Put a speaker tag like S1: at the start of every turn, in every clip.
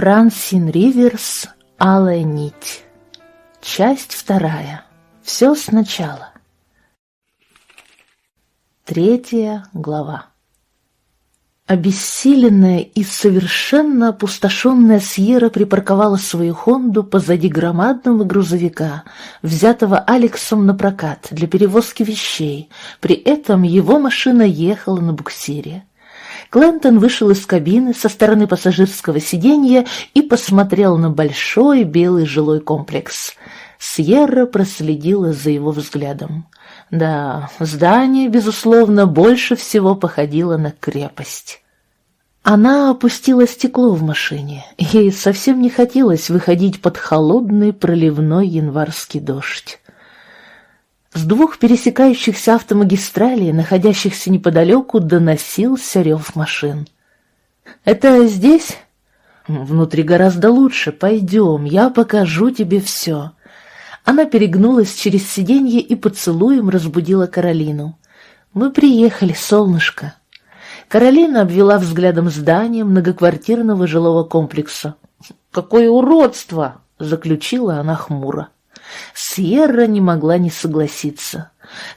S1: Франсин Риверс «Алая нить». Часть вторая. Все сначала. Третья глава. Обессиленная и совершенно опустошенная Сьерра припарковала свою «Хонду» позади громадного грузовика, взятого Алексом на прокат для перевозки вещей. При этом его машина ехала на буксире. Клентон вышел из кабины со стороны пассажирского сиденья и посмотрел на большой белый жилой комплекс. Сьерра проследила за его взглядом. Да, здание, безусловно, больше всего походило на крепость. Она опустила стекло в машине. Ей совсем не хотелось выходить под холодный проливной январский дождь. С двух пересекающихся автомагистралей, находящихся неподалеку, доносился рев машин. «Это здесь?» «Внутри гораздо лучше. Пойдем, я покажу тебе все». Она перегнулась через сиденье и поцелуем разбудила Каролину. «Мы приехали, солнышко». Каролина обвела взглядом здание многоквартирного жилого комплекса. «Какое уродство!» — заключила она хмуро. Сьерра не могла не согласиться.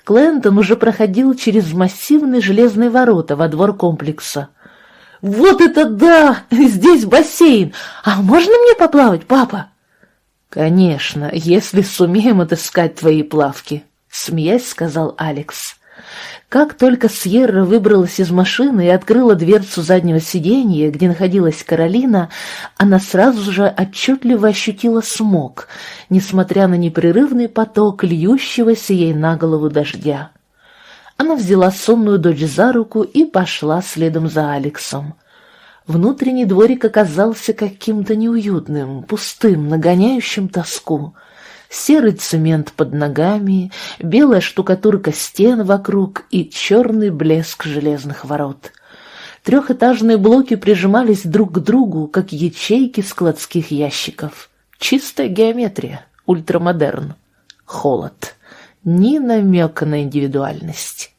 S1: Клентон уже проходил через массивные железные ворота во двор комплекса. «Вот это да! Здесь бассейн! А можно мне поплавать, папа?» «Конечно, если сумеем отыскать твои плавки», — смеясь сказал Алекс. Как только Сьерра выбралась из машины и открыла дверцу заднего сиденья, где находилась Каролина, она сразу же отчетливо ощутила смог, несмотря на непрерывный поток льющегося ей на голову дождя. Она взяла сонную дочь за руку и пошла следом за Алексом. Внутренний дворик оказался каким-то неуютным, пустым, нагоняющим тоску — серый цемент под ногами, белая штукатурка стен вокруг и черный блеск железных ворот. Трехэтажные блоки прижимались друг к другу, как ячейки складских ящиков. Чистая геометрия, ультрамодерн. Холод. Ни намека на индивидуальность.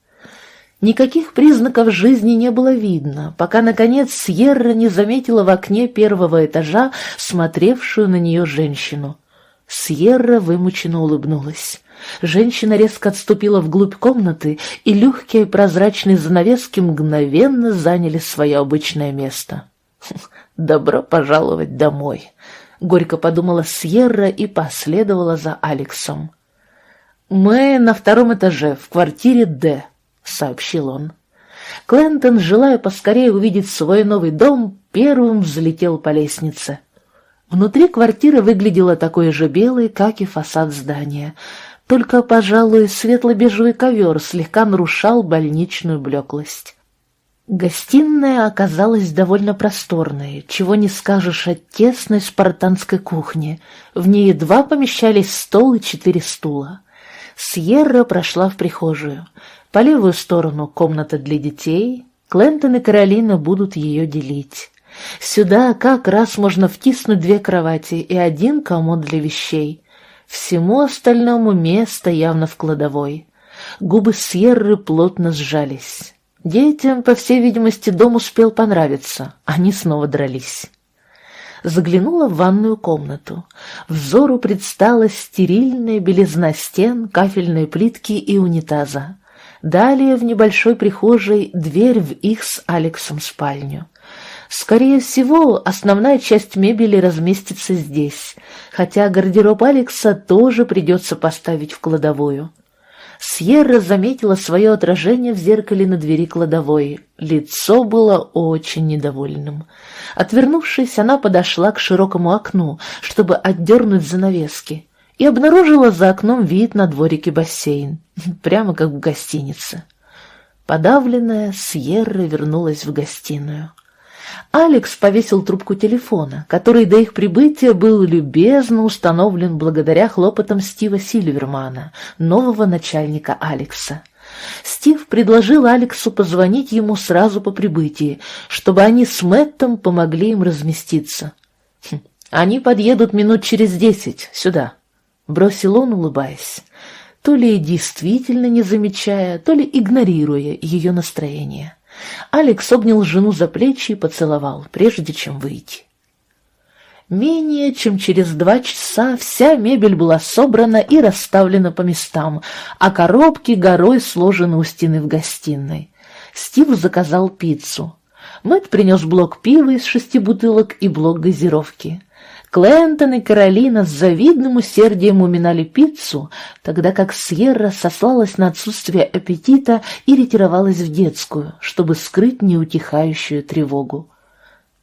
S1: Никаких признаков жизни не было видно, пока, наконец, Сьерра не заметила в окне первого этажа смотревшую на нее женщину. Сьерра вымученно улыбнулась. Женщина резко отступила вглубь комнаты, и легкие прозрачные занавески мгновенно заняли свое обычное место. «Добро пожаловать домой», — горько подумала Сьерра и последовала за Алексом. «Мы на втором этаже, в квартире Д», — сообщил он. Клентон, желая поскорее увидеть свой новый дом, первым взлетел по лестнице. Внутри квартира выглядела такой же белой, как и фасад здания. Только, пожалуй, светло-бежевый ковер слегка нарушал больничную блеклость. Гостиная оказалась довольно просторной, чего не скажешь о тесной спартанской кухне. В ней едва помещались стол и четыре стула. Сьерра прошла в прихожую. По левую сторону комната для детей. Клентон и Каролина будут ее делить. Сюда как раз можно втиснуть две кровати и один комод для вещей. Всему остальному место явно в кладовой. Губы Сьерры плотно сжались. Детям, по всей видимости, дом успел понравиться. Они снова дрались. Заглянула в ванную комнату. Взору предстала стерильная белизна стен, кафельные плитки и унитаза. Далее в небольшой прихожей дверь в их с Алексом спальню. Скорее всего, основная часть мебели разместится здесь, хотя гардероб Алекса тоже придется поставить в кладовую. Сьерра заметила свое отражение в зеркале на двери кладовой. Лицо было очень недовольным. Отвернувшись, она подошла к широкому окну, чтобы отдернуть занавески, и обнаружила за окном вид на дворик и бассейн, прямо как в гостинице. Подавленная, Сьерра вернулась в гостиную. Алекс повесил трубку телефона, который до их прибытия был любезно установлен благодаря хлопотам Стива Сильвермана, нового начальника Алекса. Стив предложил Алексу позвонить ему сразу по прибытии, чтобы они с Мэттом помогли им разместиться. «Хм, «Они подъедут минут через десять, сюда», — бросил он, улыбаясь, то ли действительно не замечая, то ли игнорируя ее настроение. Алекс обнял жену за плечи и поцеловал, прежде чем выйти. Менее чем через два часа вся мебель была собрана и расставлена по местам, а коробки горой сложены у стены в гостиной. Стив заказал пиццу. Мэтт принес блок пива из шести бутылок и блок газировки. Клентон и Каролина с завидным усердием уминали пиццу, тогда как Сьерра сослалась на отсутствие аппетита и ретировалась в детскую, чтобы скрыть неутихающую тревогу.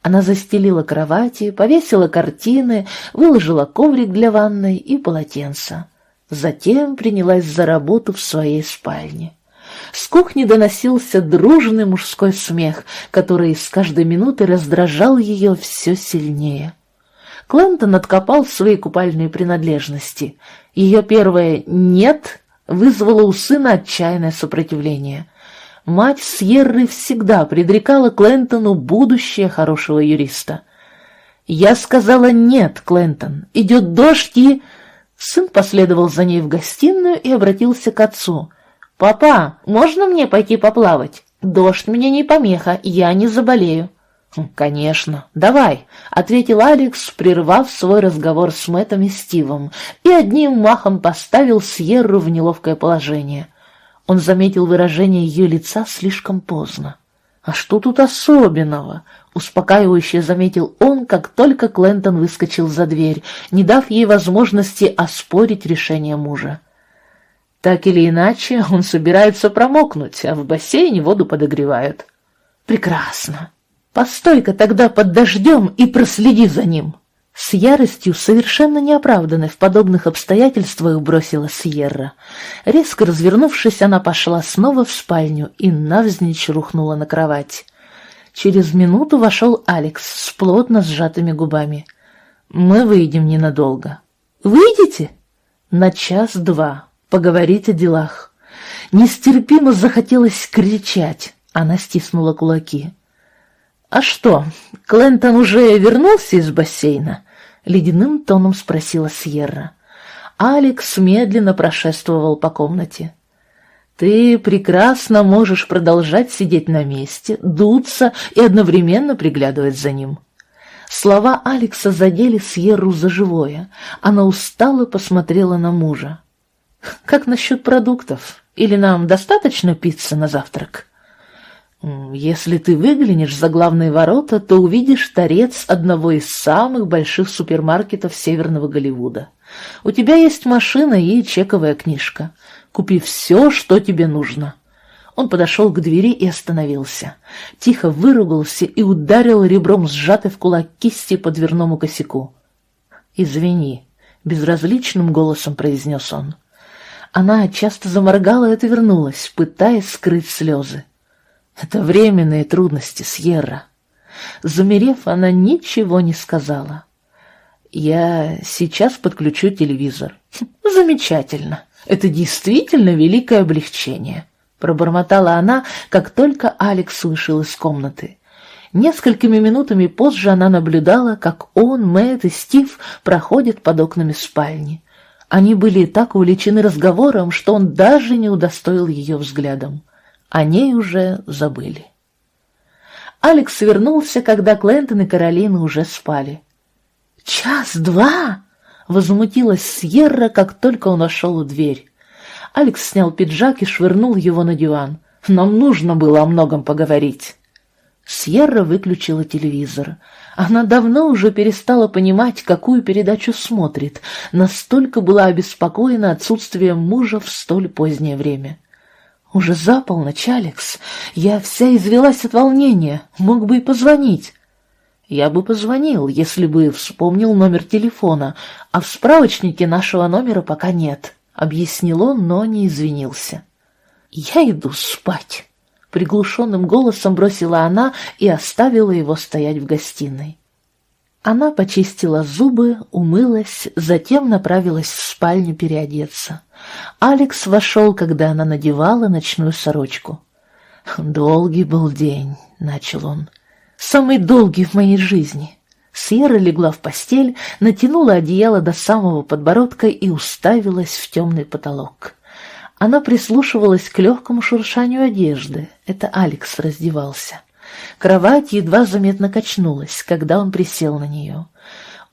S1: Она застелила кровати, повесила картины, выложила коврик для ванной и полотенца. Затем принялась за работу в своей спальне. С кухни доносился дружный мужской смех, который с каждой минуты раздражал ее все сильнее. Клентон откопал свои купальные принадлежности. Ее первое «нет» вызвало у сына отчаянное сопротивление. Мать Сьерры всегда предрекала Клентону будущее хорошего юриста. «Я сказала нет, Клентон, идет дождь и...» Сын последовал за ней в гостиную и обратился к отцу. «Папа, можно мне пойти поплавать? Дождь мне не помеха, я не заболею». «Хм, «Конечно, давай», — ответил Алекс, прервав свой разговор с Мэттом и Стивом, и одним махом поставил Сьерру в неловкое положение. Он заметил выражение ее лица слишком поздно. «А что тут особенного?» — успокаивающе заметил он, как только Клентон выскочил за дверь, не дав ей возможности оспорить решение мужа. Так или иначе, он собирается промокнуть, а в бассейне воду подогревают. «Прекрасно!» Постой-ка тогда под дождем и проследи за ним!» С яростью, совершенно неоправданной в подобных обстоятельствах, бросила Сьерра. Резко развернувшись, она пошла снова в спальню и навзничь рухнула на кровать. Через минуту вошел Алекс с плотно сжатыми губами. «Мы выйдем ненадолго». «Выйдете?» «На час-два. Поговорить о делах». Нестерпимо захотелось кричать. Она стиснула кулаки. «А что, Клентон уже вернулся из бассейна?» — ледяным тоном спросила Сьерра. Алекс медленно прошествовал по комнате. «Ты прекрасно можешь продолжать сидеть на месте, дуться и одновременно приглядывать за ним». Слова Алекса задели Сьерру за живое. Она устало посмотрела на мужа. «Как насчет продуктов? Или нам достаточно пиццы на завтрак?» Если ты выглянешь за главные ворота, то увидишь торец одного из самых больших супермаркетов Северного Голливуда. У тебя есть машина и чековая книжка. Купи все, что тебе нужно. Он подошел к двери и остановился. Тихо выругался и ударил ребром сжатой в кулак кисти по дверному косяку. «Извини», — безразличным голосом произнес он. Она часто заморгала и отвернулась, пытаясь скрыть слезы. Это временные трудности, Сьерра. Замерев, она ничего не сказала. Я сейчас подключу телевизор. Замечательно. Это действительно великое облегчение. Пробормотала она, как только Алекс вышел из комнаты. Несколькими минутами позже она наблюдала, как он, Мэтт и Стив проходят под окнами спальни. Они были так увлечены разговором, что он даже не удостоил ее взглядом. О ней уже забыли. Алекс вернулся, когда Клентон и Каролина уже спали. «Час-два!» — возмутилась Сьерра, как только он вошел в дверь. Алекс снял пиджак и швырнул его на диван. «Нам нужно было о многом поговорить». Сьерра выключила телевизор. Она давно уже перестала понимать, какую передачу смотрит, настолько была обеспокоена отсутствием мужа в столь позднее время. «Уже за полночь, Алекс. Я вся извелась от волнения. Мог бы и позвонить». «Я бы позвонил, если бы вспомнил номер телефона, а в справочнике нашего номера пока нет», — объяснил он, но не извинился. «Я иду спать», — приглушенным голосом бросила она и оставила его стоять в гостиной. Она почистила зубы, умылась, затем направилась в спальню переодеться. Алекс вошел, когда она надевала ночную сорочку. «Долгий был день», — начал он. «Самый долгий в моей жизни». Сьерра легла в постель, натянула одеяло до самого подбородка и уставилась в темный потолок. Она прислушивалась к легкому шуршанию одежды. Это Алекс раздевался. Кровать едва заметно качнулась, когда он присел на нее.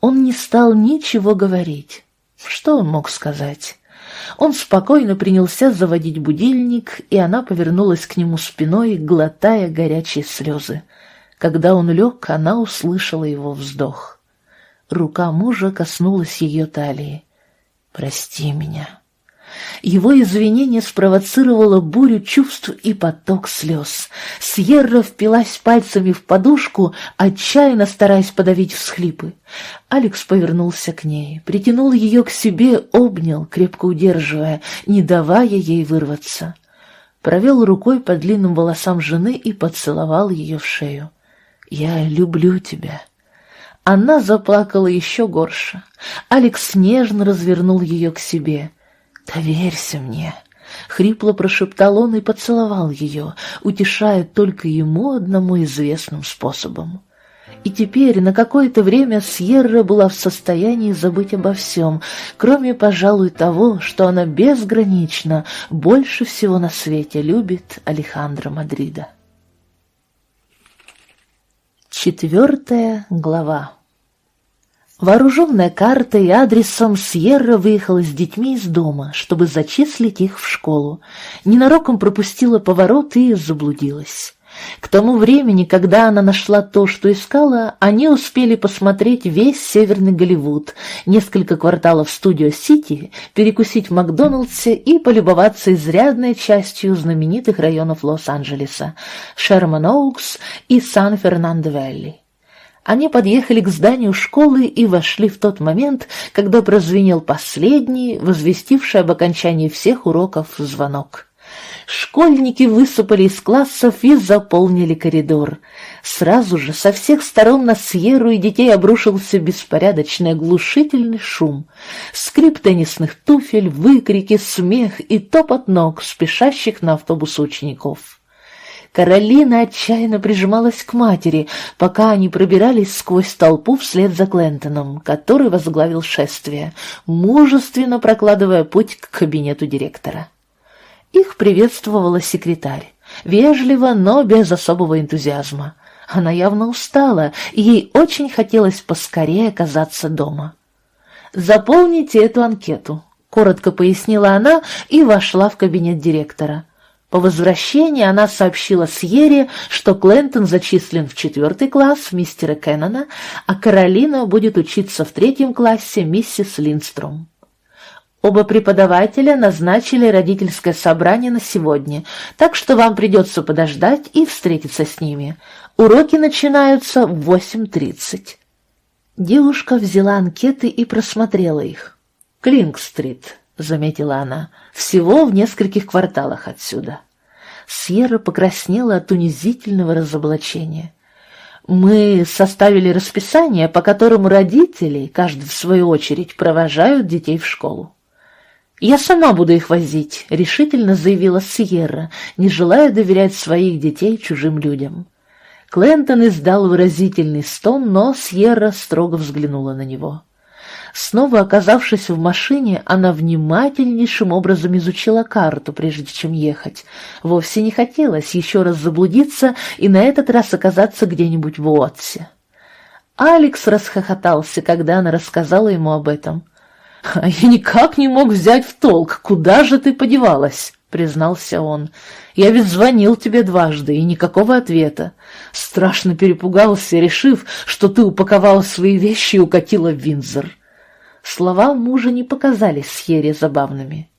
S1: Он не стал ничего говорить. Что он мог сказать? Он спокойно принялся заводить будильник, и она повернулась к нему спиной, глотая горячие слезы. Когда он лег, она услышала его вздох. Рука мужа коснулась ее талии. «Прости меня». Его извинение спровоцировало бурю чувств и поток слез. Сьерра впилась пальцами в подушку, отчаянно стараясь подавить всхлипы. Алекс повернулся к ней, притянул ее к себе, обнял, крепко удерживая, не давая ей вырваться. Провел рукой по длинным волосам жены и поцеловал ее в шею. «Я люблю тебя». Она заплакала еще горше. Алекс нежно развернул ее к себе — «Доверься мне!» — хрипло прошептал он и поцеловал ее, утешая только ему одному известным способом. И теперь на какое-то время Сьерра была в состоянии забыть обо всем, кроме, пожалуй, того, что она безгранично, больше всего на свете любит Алехандро Мадрида. Четвертая глава Вооруженная картой и адресом, Сьерра выехала с детьми из дома, чтобы зачислить их в школу. Ненароком пропустила поворот и заблудилась. К тому времени, когда она нашла то, что искала, они успели посмотреть весь Северный Голливуд, несколько кварталов Студио-Сити, перекусить в Макдоналдсе и полюбоваться изрядной частью знаменитых районов Лос-Анджелеса – Шерман-Оукс и Сан-Фернандо-Вэлли. Они подъехали к зданию школы и вошли в тот момент, когда прозвенел последний, возвестивший об окончании всех уроков звонок. Школьники высыпали из классов и заполнили коридор. Сразу же со всех сторон на Сьеру и детей обрушился беспорядочный оглушительный шум. Скрип теннисных туфель, выкрики, смех и топот ног, спешащих на автобус учеников. Каролина отчаянно прижималась к матери, пока они пробирались сквозь толпу вслед за Клентоном, который возглавил шествие, мужественно прокладывая путь к кабинету директора. Их приветствовала секретарь, вежливо, но без особого энтузиазма. Она явно устала, и ей очень хотелось поскорее оказаться дома. «Заполните эту анкету», — коротко пояснила она и вошла в кабинет директора. По возвращении она сообщила Сьере, что Клентон зачислен в четвертый класс мистера Кеннона, а Каролина будет учиться в третьем классе миссис Линдстром. Оба преподавателя назначили родительское собрание на сегодня, так что вам придется подождать и встретиться с ними. Уроки начинаются в 8.30. Девушка взяла анкеты и просмотрела их. «Клинг-стрит», — заметила она, — «всего в нескольких кварталах отсюда». Сьерра покраснела от унизительного разоблачения. «Мы составили расписание, по которому родители, каждый в свою очередь, провожают детей в школу. «Я сама буду их возить», — решительно заявила Сьерра, не желая доверять своих детей чужим людям. Клентон издал выразительный стон, но Сьерра строго взглянула на него. Снова оказавшись в машине, она внимательнейшим образом изучила карту, прежде чем ехать. Вовсе не хотелось еще раз заблудиться и на этот раз оказаться где-нибудь в Уотсе. Алекс расхохотался, когда она рассказала ему об этом. «А «Я никак не мог взять в толк, куда же ты подевалась?» — признался он. «Я ведь звонил тебе дважды, и никакого ответа. Страшно перепугался, решив, что ты упаковала свои вещи и укатила в Винзор». Слова мужа не показались Сьере забавными.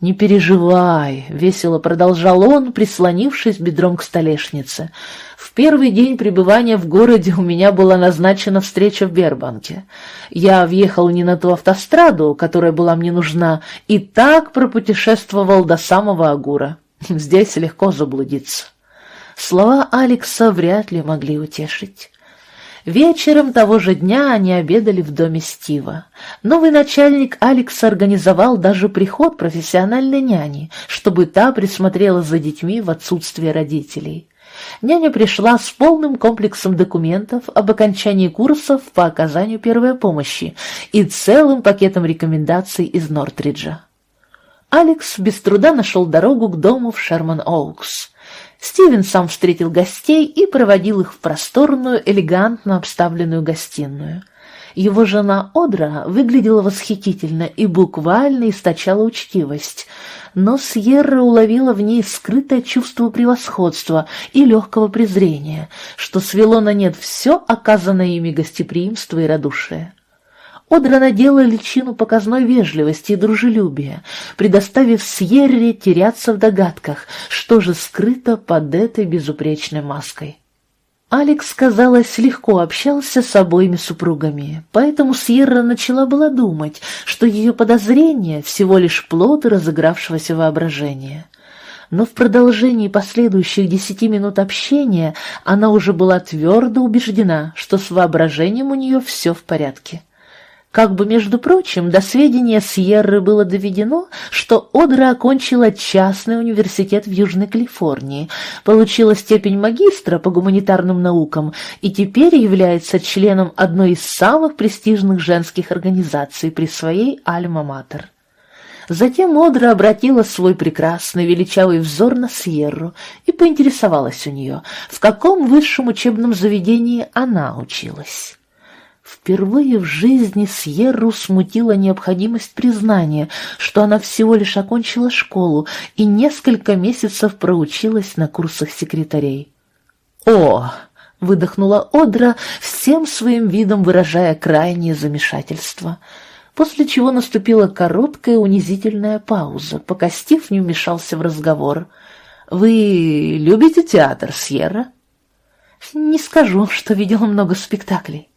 S1: «Не переживай», — весело продолжал он, прислонившись бедром к столешнице. «В первый день пребывания в городе у меня была назначена встреча в Бербанке. Я въехал не на ту автостраду, которая была мне нужна, и так пропутешествовал до самого Агура. Здесь легко заблудиться». Слова Алекса вряд ли могли утешить. Вечером того же дня они обедали в доме Стива. Новый начальник Алекс организовал даже приход профессиональной няни, чтобы та присмотрела за детьми в отсутствие родителей. Няня пришла с полным комплексом документов об окончании курсов по оказанию первой помощи и целым пакетом рекомендаций из Нортриджа. Алекс без труда нашел дорогу к дому в Шерман-Оукс. Стивен сам встретил гостей и проводил их в просторную, элегантно обставленную гостиную. Его жена Одра выглядела восхитительно и буквально источала учтивость, но Сьерра уловила в ней скрытое чувство превосходства и легкого презрения, что свело на нет все оказанное ими гостеприимство и радушие. Одра надела личину показной вежливости и дружелюбия, предоставив Сьерре теряться в догадках, что же скрыто под этой безупречной маской. Алекс, казалось, легко общался с обоими супругами, поэтому Сьерра начала была думать, что ее подозрение всего лишь плод разыгравшегося воображения. Но в продолжении последующих десяти минут общения она уже была твердо убеждена, что с воображением у нее все в порядке. Как бы, между прочим, до сведения Сьерры было доведено, что Одра окончила частный университет в Южной Калифорнии, получила степень магистра по гуманитарным наукам и теперь является членом одной из самых престижных женских организаций при своей Альма-Матер. Затем Одра обратила свой прекрасный величавый взор на Сьерру и поинтересовалась у нее, в каком высшем учебном заведении она училась. Впервые в жизни Сьерру смутила необходимость признания, что она всего лишь окончила школу и несколько месяцев проучилась на курсах секретарей. «О!» — выдохнула Одра, всем своим видом выражая крайнее замешательство, после чего наступила короткая унизительная пауза, пока Стив не вмешался в разговор. «Вы любите театр, Сьерра?» «Не скажу, что видела много спектаклей».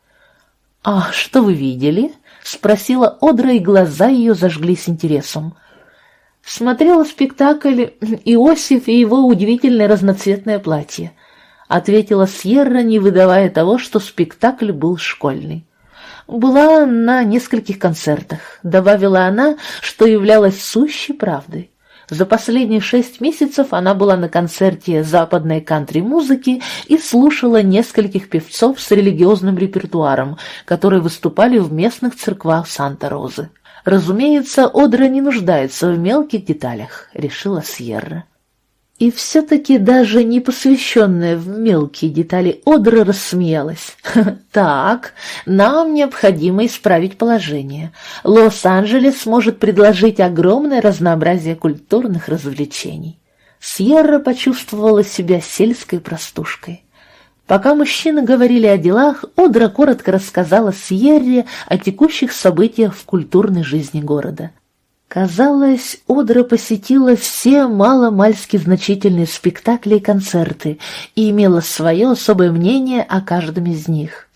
S1: «А что вы видели?» — спросила Одра, и глаза ее зажглись интересом. «Смотрела спектакль «Иосиф и его удивительное разноцветное платье», — ответила Сьерра, не выдавая того, что спектакль был школьный. «Была на нескольких концертах», — добавила она, что являлось сущей правдой. За последние шесть месяцев она была на концерте западной кантри-музыки и слушала нескольких певцов с религиозным репертуаром, которые выступали в местных церквах Санта-Розы. Разумеется, Одра не нуждается в мелких деталях, решила Сьерра. И все-таки даже не посвященная в мелкие детали Одра рассмеялась. «Так, нам необходимо исправить положение. Лос-Анджелес может предложить огромное разнообразие культурных развлечений». Сьерра почувствовала себя сельской простушкой. Пока мужчины говорили о делах, Одра коротко рассказала Сьерре о текущих событиях в культурной жизни города. Казалось, Одра посетила все мало-мальски значительные спектакли и концерты и имела свое особое мнение о каждом из них.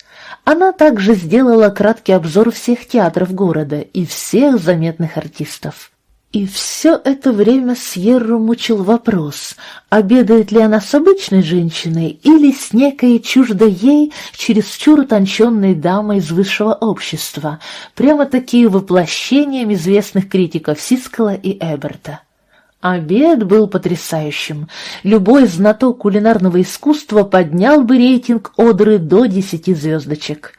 S1: Она также сделала краткий обзор всех театров города и всех заметных артистов. И все это время Сьерру мучил вопрос, обедает ли она с обычной женщиной или с некой чуждой ей, чересчур утонченной дамой из высшего общества, прямо такие воплощением известных критиков Сискала и Эберта. Обед был потрясающим. Любой знаток кулинарного искусства поднял бы рейтинг Одры до десяти звездочек.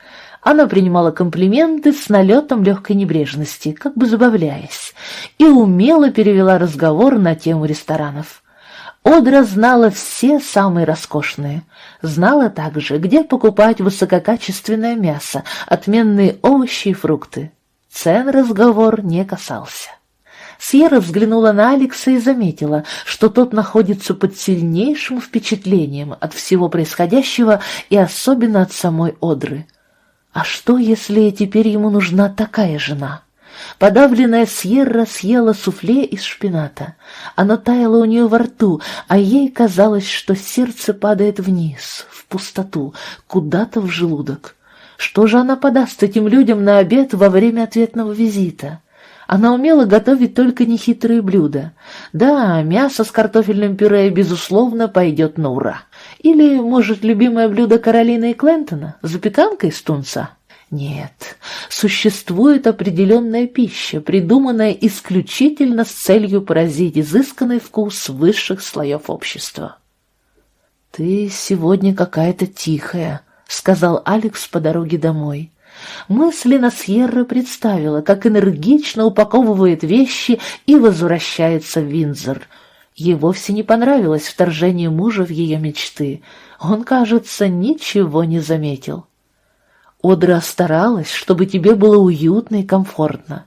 S1: Она принимала комплименты с налетом легкой небрежности, как бы забавляясь, и умело перевела разговор на тему ресторанов. Одра знала все самые роскошные. Знала также, где покупать высококачественное мясо, отменные овощи и фрукты. Цен разговор не касался. Сьерра взглянула на Алекса и заметила, что тот находится под сильнейшим впечатлением от всего происходящего и особенно от самой Одры — а что, если теперь ему нужна такая жена? Подавленная Сьерра съела суфле из шпината. Оно таяло у нее во рту, а ей казалось, что сердце падает вниз, в пустоту, куда-то в желудок. Что же она подаст этим людям на обед во время ответного визита? Она умела готовить только нехитрые блюда. Да, мясо с картофельным пюре, безусловно, пойдет на ура. Или, может, любимое блюдо Каролины и Клентона – запеканка из тунца? Нет, существует определенная пища, придуманная исключительно с целью поразить изысканный вкус высших слоев общества. «Ты сегодня какая-то тихая», — сказал Алекс по дороге домой. Мысленно Сьерра представила, как энергично упаковывает вещи и возвращается в Винзор — Ей вовсе не понравилось вторжение мужа в ее мечты. Он, кажется, ничего не заметил. Одра старалась, чтобы тебе было уютно и комфортно.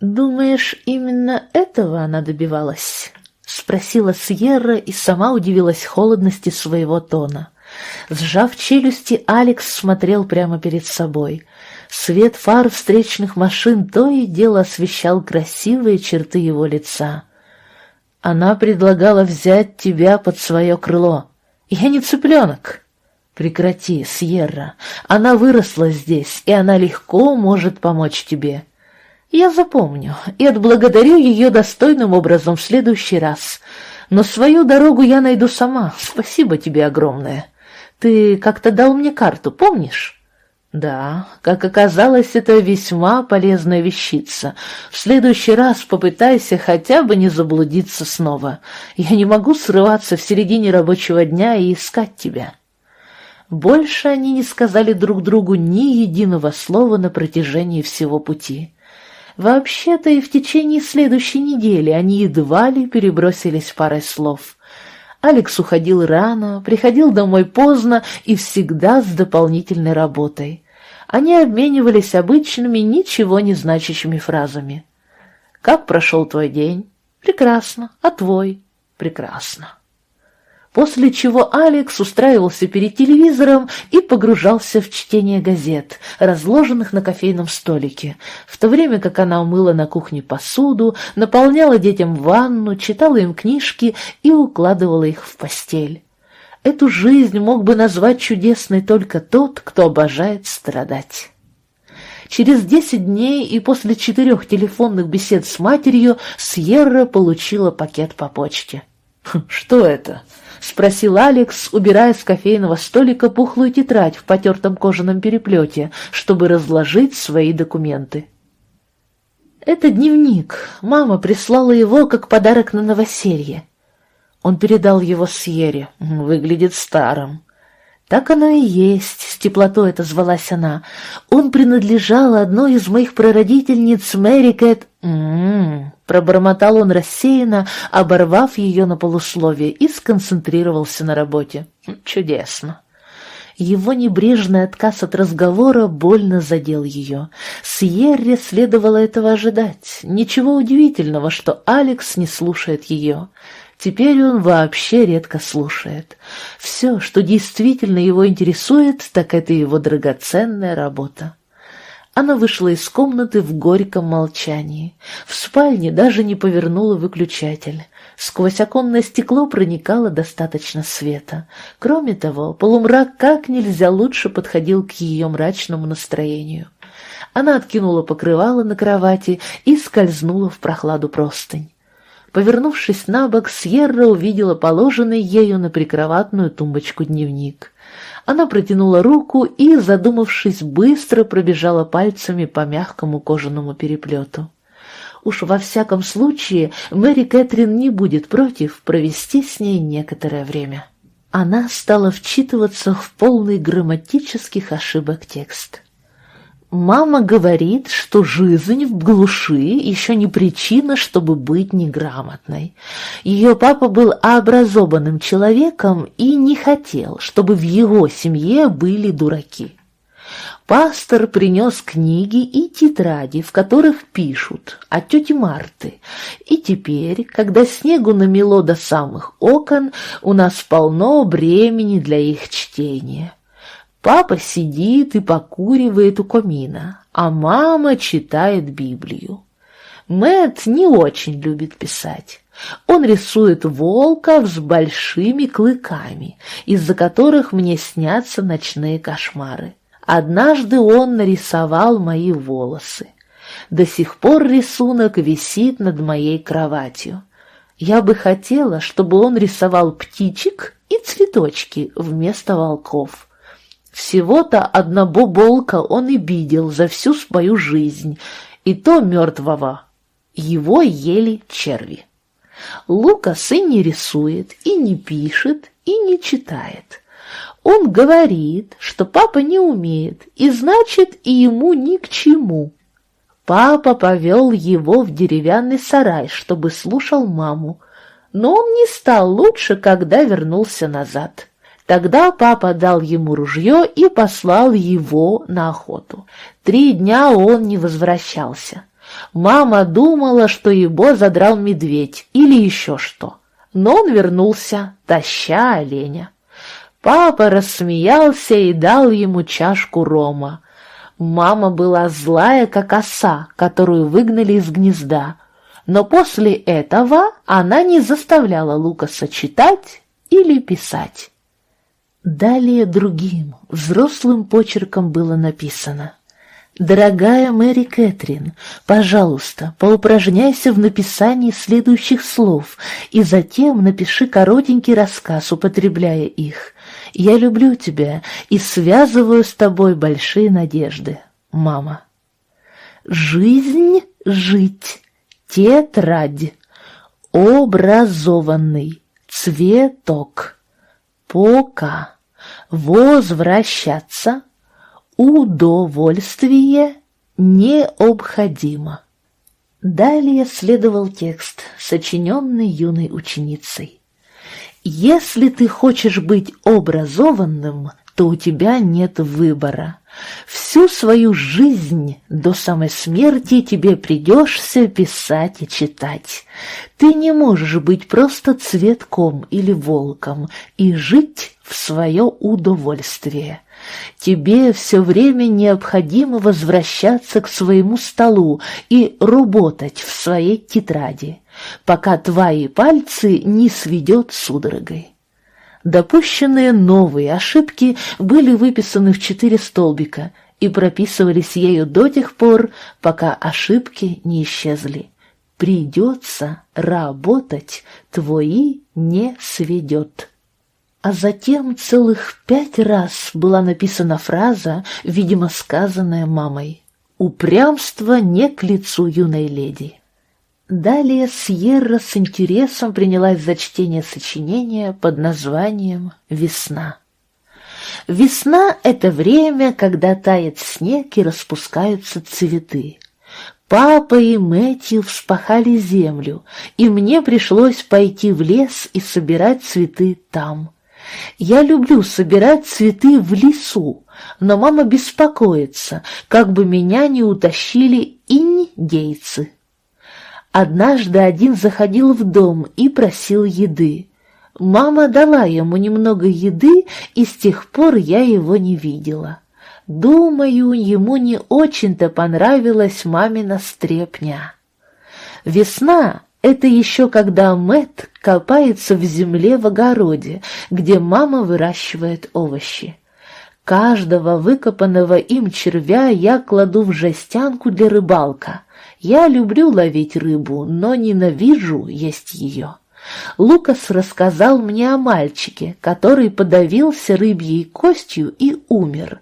S1: «Думаешь, именно этого она добивалась?» — спросила Сьерра и сама удивилась холодности своего тона. Сжав челюсти, Алекс смотрел прямо перед собой. Свет фар встречных машин то и дело освещал красивые черты его лица. Она предлагала взять тебя под свое крыло. Я не цыпленок. Прекрати, Сьерра. Она выросла здесь, и она легко может помочь тебе. Я запомню и отблагодарю ее достойным образом в следующий раз. Но свою дорогу я найду сама. Спасибо тебе огромное. Ты как-то дал мне карту, помнишь? Да, как оказалось, это весьма полезная вещица. В следующий раз попытайся хотя бы не заблудиться снова. Я не могу срываться в середине рабочего дня и искать тебя. Больше они не сказали друг другу ни единого слова на протяжении всего пути. Вообще-то и в течение следующей недели они едва ли перебросились парой слов. Алекс уходил рано, приходил домой поздно и всегда с дополнительной работой. Они обменивались обычными, ничего не значащими фразами. «Как прошел твой день?» «Прекрасно. А твой?» «Прекрасно». После чего Алекс устраивался перед телевизором и погружался в чтение газет, разложенных на кофейном столике, в то время как она умыла на кухне посуду, наполняла детям ванну, читала им книжки и укладывала их в постель. Эту жизнь мог бы назвать чудесной только тот, кто обожает страдать. Через десять дней и после четырех телефонных бесед с матерью Сьерра получила пакет по почте. «Хм, «Что это?» — спросил Алекс, убирая с кофейного столика пухлую тетрадь в потертом кожаном переплете, чтобы разложить свои документы. «Это дневник. Мама прислала его как подарок на новоселье. Он передал его Сьере. Выглядит старым. Так оно и есть, с теплотой это звалась она. Он принадлежал одной из моих прародительниц Мэри Кэт... М-м-м, пробормотал он рассеянно, оборвав ее на полусловие, и сконцентрировался на работе. Чудесно. Его небрежный отказ от разговора больно задел ее. Сьерре следовало этого ожидать. Ничего удивительного, что Алекс не слушает ее. Теперь он вообще редко слушает. Все, что действительно его интересует, так это его драгоценная работа. Она вышла из комнаты в горьком молчании. В спальне даже не повернула выключатель. Сквозь оконное стекло проникало достаточно света. Кроме того, полумрак как нельзя лучше подходил к ее мрачному настроению. Она откинула покрывало на кровати и скользнула в прохладу простынь. Повернувшись на бок, Сьерра увидела положенный ею на прикроватную тумбочку дневник. Она протянула руку и, задумавшись, быстро пробежала пальцами по мягкому кожаному переплету. Уж во всяком случае Мэри Кэтрин не будет против провести с ней некоторое время. Она стала вчитываться в полный грамматических ошибок текст. Мама говорит, что жизнь в глуши еще не причина, чтобы быть неграмотной. Ее папа был образованным человеком и не хотел, чтобы в его семье были дураки. Пастор принес книги и тетради, в которых пишут о тете Марты. И теперь, когда снегу намело до самых окон, у нас полно времени для их чтения. Папа сидит и покуривает у камина, а мама читает Библию. Мэтт не очень любит писать. Он рисует волка с большими клыками, из-за которых мне снятся ночные кошмары. Однажды он нарисовал мои волосы. До сих пор рисунок висит над моей кроватью. Я бы хотела, чтобы он рисовал птичек и цветочки вместо волков. Всего-то одного болка он и видел за всю свою жизнь, и то мертвого. Его ели черви. Лукас и не рисует, и не пишет, и не читает. Он говорит, что папа не умеет, и значит, и ему ни к чему. Папа повел его в деревянный сарай, чтобы слушал маму, но он не стал лучше, когда вернулся назад. Тогда папа дал ему ружье и послал его на охоту. Три дня он не возвращался. Мама думала, что его задрал медведь или еще что. Но он вернулся, таща оленя. Папа рассмеялся и дал ему чашку рома. Мама была злая, как оса, которую выгнали из гнезда. Но после этого она не заставляла Лукаса читать или писать. Далее другим, взрослым почерком было написано. «Дорогая Мэри Кэтрин, пожалуйста, поупражняйся в написании следующих слов и затем напиши коротенький рассказ, употребляя их. Я люблю тебя и связываю с тобой большие надежды, мама». «Жизнь — жить, тетрадь, образованный, цветок». Пока возвращаться удовольствие необходимо. Далее следовал текст, сочиненный юной ученицей. Если ты хочешь быть образованным, то у тебя нет выбора. Всю свою жизнь до самой смерти тебе придешься писать и читать. Ты не можешь быть просто цветком или волком и жить в свое удовольствие. Тебе все время необходимо возвращаться к своему столу и работать в своей тетради, пока твои пальцы не сведет судорогой. Допущенные новые ошибки были выписаны в четыре столбика и прописывались ею до тех пор, пока ошибки не исчезли. Придется работать, твои не сведет. А затем целых пять раз была написана фраза, видимо, сказанная мамой. «Упрямство не к лицу юной леди». Далее Сьерра с интересом принялась за чтение сочинения под названием «Весна». Весна — это время, когда тает снег и распускаются цветы. Папа и Мэтью вспахали землю, и мне пришлось пойти в лес и собирать цветы там. Я люблю собирать цветы в лесу, но мама беспокоится, как бы меня не утащили индейцы. Однажды один заходил в дом и просил еды. Мама дала ему немного еды, и с тех пор я его не видела. Думаю, ему не очень-то понравилась мамина стрепня. Весна — это еще когда Мэт копается в земле в огороде, где мама выращивает овощи. Каждого выкопанного им червя я кладу в жестянку для рыбалка — я люблю ловить рыбу, но ненавижу есть ее. Лукас рассказал мне о мальчике, который подавился рыбьей костью и умер.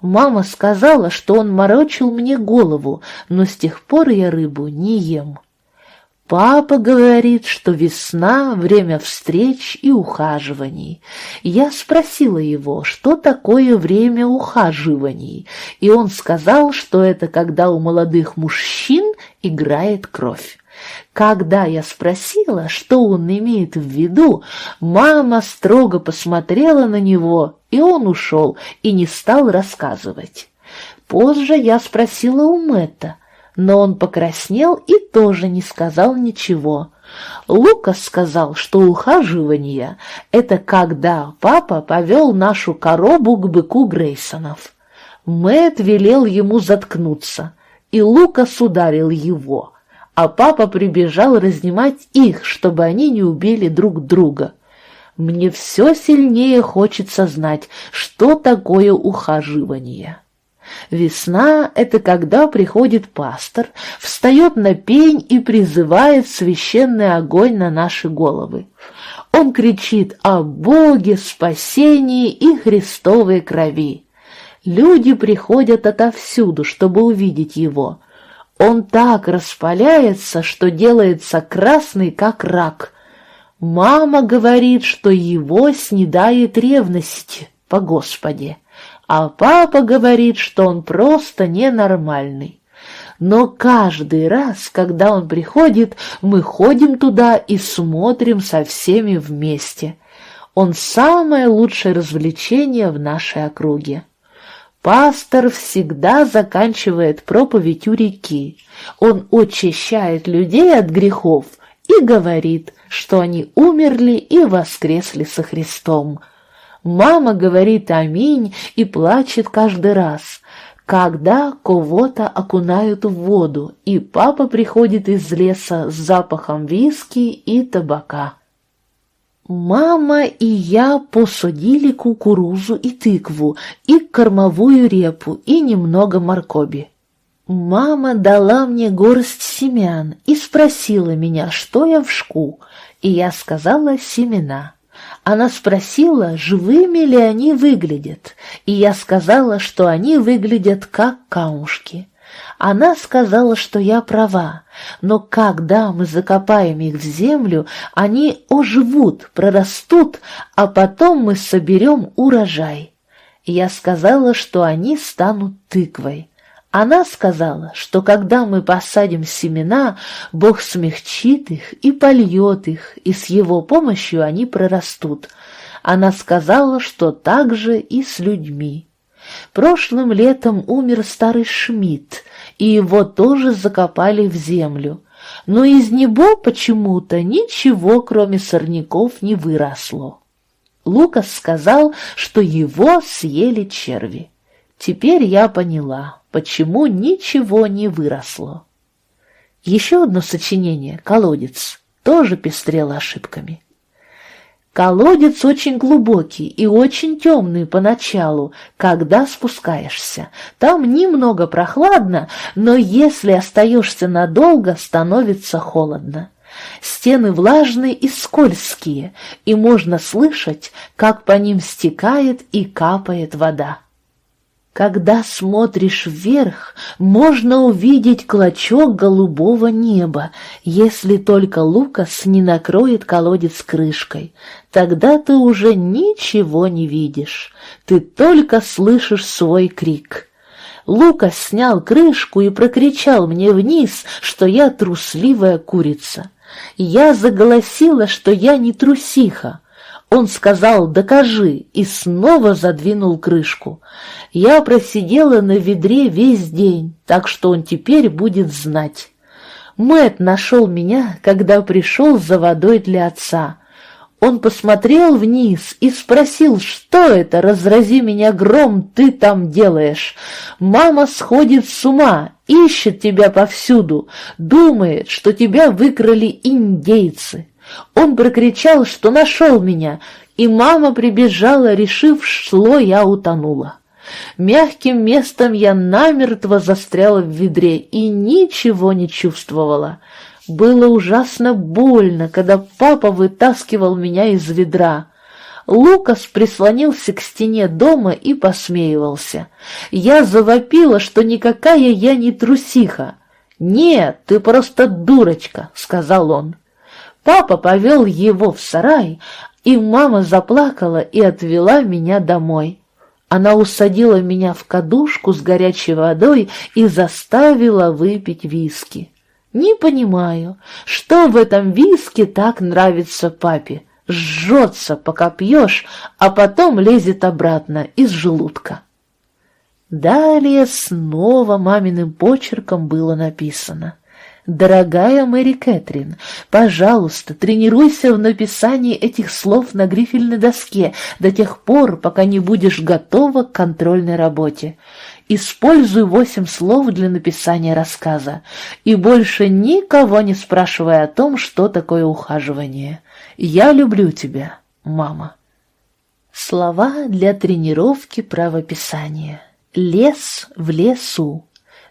S1: Мама сказала, что он морочил мне голову, но с тех пор я рыбу не ем. Папа говорит, что весна — время встреч и ухаживаний. Я спросила его, что такое время ухаживаний, и он сказал, что это когда у молодых мужчин играет кровь. Когда я спросила, что он имеет в виду, мама строго посмотрела на него, и он ушел и не стал рассказывать. Позже я спросила у Мэтта, но он покраснел и тоже не сказал ничего. Лукас сказал, что ухаживание — это когда папа повел нашу коробу к быку Грейсонов. Мэт велел ему заткнуться, и Лукас ударил его, а папа прибежал разнимать их, чтобы они не убили друг друга. Мне все сильнее хочется знать, что такое ухаживание. Весна — это когда приходит пастор, встает на пень и призывает священный огонь на наши головы. Он кричит о Боге, спасении и Христовой крови. Люди приходят отовсюду, чтобы увидеть его. Он так распаляется, что делается красный, как рак. Мама говорит, что его снедает ревность по Господе а папа говорит, что он просто ненормальный. Но каждый раз, когда он приходит, мы ходим туда и смотрим со всеми вместе. Он самое лучшее развлечение в нашей округе. Пастор всегда заканчивает проповедь у реки. Он очищает людей от грехов и говорит, что они умерли и воскресли со Христом. Мама говорит «Аминь» и плачет каждый раз, когда кого-то окунают в воду, и папа приходит из леса с запахом виски и табака. Мама и я посадили кукурузу и тыкву, и кормовую репу, и немного моркови. Мама дала мне горсть семян и спросила меня, что я в шку, и я сказала «семена». Она спросила, живыми ли они выглядят, и я сказала, что они выглядят как камушки. Она сказала, что я права, но когда мы закопаем их в землю, они оживут, прорастут, а потом мы соберем урожай. Я сказала, что они станут тыквой. Она сказала, что когда мы посадим семена, Бог смягчит их и польет их, и с Его помощью они прорастут. Она сказала, что так же и с людьми. Прошлым летом умер старый Шмидт, и его тоже закопали в землю. Но из него почему-то ничего, кроме сорняков, не выросло. Лукас сказал, что его съели черви. Теперь я поняла, почему ничего не выросло. Еще одно сочинение «Колодец» тоже пестрело ошибками. Колодец очень глубокий и очень темный поначалу, когда спускаешься. Там немного прохладно, но если остаешься надолго, становится холодно. Стены влажные и скользкие, и можно слышать, как по ним стекает и капает вода. Когда смотришь вверх, можно увидеть клочок голубого неба, если только Лукас не накроет колодец крышкой. Тогда ты уже ничего не видишь, ты только слышишь свой крик. Лукас снял крышку и прокричал мне вниз, что я трусливая курица. Я заголосила, что я не трусиха. Он сказал «докажи» и снова задвинул крышку. Я просидела на ведре весь день, так что он теперь будет знать. Мэт нашел меня, когда пришел за водой для отца. Он посмотрел вниз и спросил, что это, разрази меня гром, ты там делаешь. Мама сходит с ума, ищет тебя повсюду, думает, что тебя выкрали индейцы. Он прокричал, что нашел меня, и мама прибежала, решив, что я утонула. Мягким местом я намертво застряла в ведре и ничего не чувствовала. Было ужасно больно, когда папа вытаскивал меня из ведра. Лукас прислонился к стене дома и посмеивался. Я завопила, что никакая я не трусиха. «Нет, ты просто дурочка», — сказал он. Папа повел его в сарай, и мама заплакала и отвела меня домой. Она усадила меня в кадушку с горячей водой и заставила выпить виски. Не понимаю, что в этом виске так нравится папе. Жжется, пока пьешь, а потом лезет обратно из желудка. Далее снова маминым почерком было написано — Дорогая Мэри Кэтрин, пожалуйста, тренируйся в написании этих слов на грифельной доске до тех пор, пока не будешь готова к контрольной работе. Используй восемь слов для написания рассказа и больше никого не спрашивай о том, что такое ухаживание. Я люблю тебя, мама. Слова для тренировки правописания. Лес в лесу.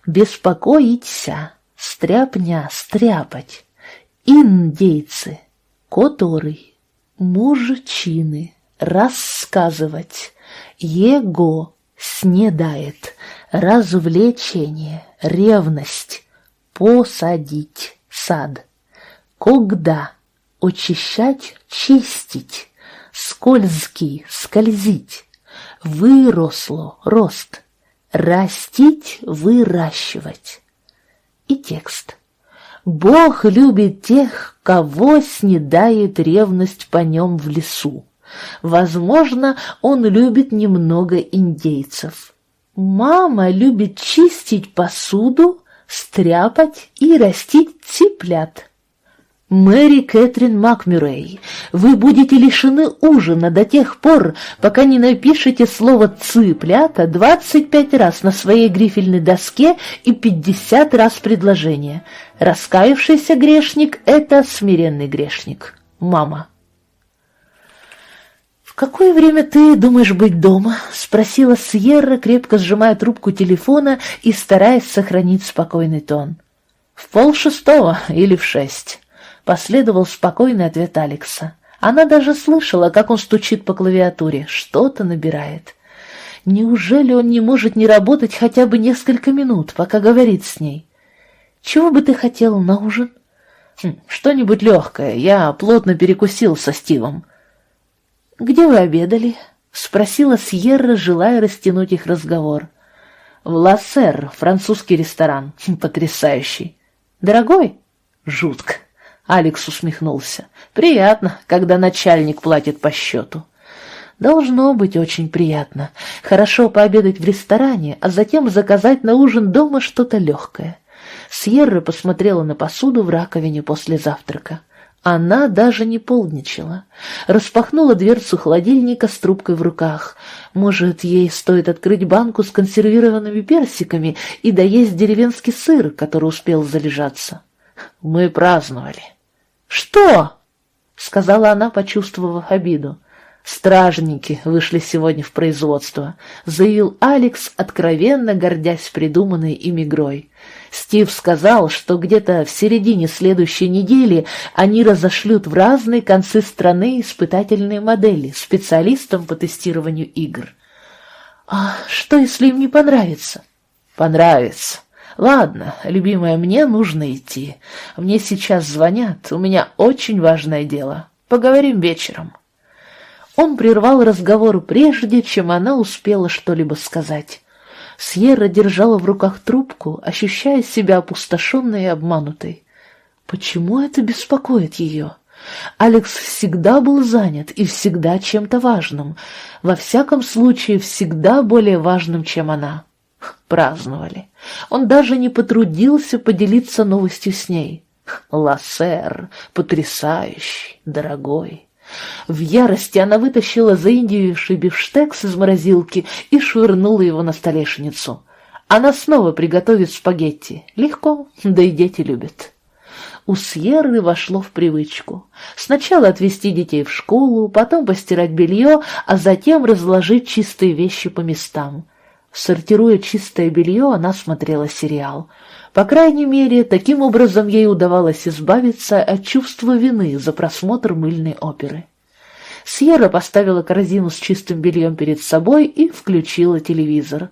S1: Беспокоиться стряпня стряпать, индейцы, который, мужчины, рассказывать, его снедает, развлечение, ревность, посадить сад, когда очищать, чистить, скользкий, скользить, выросло, рост, растить, выращивать и текст. Бог любит тех, кого снедает ревность по нем в лесу. Возможно, он любит немного индейцев. Мама любит чистить посуду, стряпать и растить цыплят. Мэри Кэтрин Макмюррей, вы будете лишены ужина до тех пор, пока не напишете слово «цыплята» двадцать пять раз на своей грифельной доске и пятьдесят раз предложение. Раскаявшийся грешник — это смиренный грешник. Мама. «В какое время ты думаешь быть дома?» — спросила Сьерра, крепко сжимая трубку телефона и стараясь сохранить спокойный тон. «В полшестого или в шесть». Последовал спокойный ответ Алекса. Она даже слышала, как он стучит по клавиатуре, что-то набирает. Неужели он не может не работать хотя бы несколько минут, пока говорит с ней? «Чего бы ты хотел на ужин?» хм, «Что-нибудь легкое. Я плотно перекусил со Стивом». «Где вы обедали?» — спросила Сьерра, желая растянуть их разговор. «В Лассер, французский ресторан. Хм, потрясающий». «Дорогой?» «Жутко». Алекс усмехнулся. «Приятно, когда начальник платит по счету». «Должно быть очень приятно. Хорошо пообедать в ресторане, а затем заказать на ужин дома что-то легкое». Сьерра посмотрела на посуду в раковине после завтрака. Она даже не полдничала. Распахнула дверцу холодильника с трубкой в руках. Может, ей стоит открыть банку с консервированными персиками и доесть деревенский сыр, который успел залежаться. Мы праздновали. «Что?» — сказала она, почувствовав обиду. «Стражники вышли сегодня в производство», — заявил Алекс, откровенно гордясь придуманной им игрой. Стив сказал, что где-то в середине следующей недели они разошлют в разные концы страны испытательные модели специалистам по тестированию игр. «А что, если им не понравится?» «Понравится. «Ладно, любимая, мне нужно идти. Мне сейчас звонят, у меня очень важное дело. Поговорим вечером». Он прервал разговор прежде, чем она успела что-либо сказать. Сьерра держала в руках трубку, ощущая себя опустошенной и обманутой. Почему это беспокоит ее? Алекс всегда был занят и всегда чем-то важным, во всяком случае всегда более важным, чем она праздновали. Он даже не потрудился поделиться новостью с ней. Лассер, потрясающий, дорогой. В ярости она вытащила заиндививший бифштекс из морозилки и швырнула его на столешницу. Она снова приготовит спагетти. Легко, да и дети любят. У Сьерры вошло в привычку. Сначала отвезти детей в школу, потом постирать белье, а затем разложить чистые вещи по местам. Сортируя чистое белье, она смотрела сериал. По крайней мере, таким образом ей удавалось избавиться от чувства вины за просмотр мыльной оперы. Сьерра поставила корзину с чистым бельем перед собой и включила телевизор.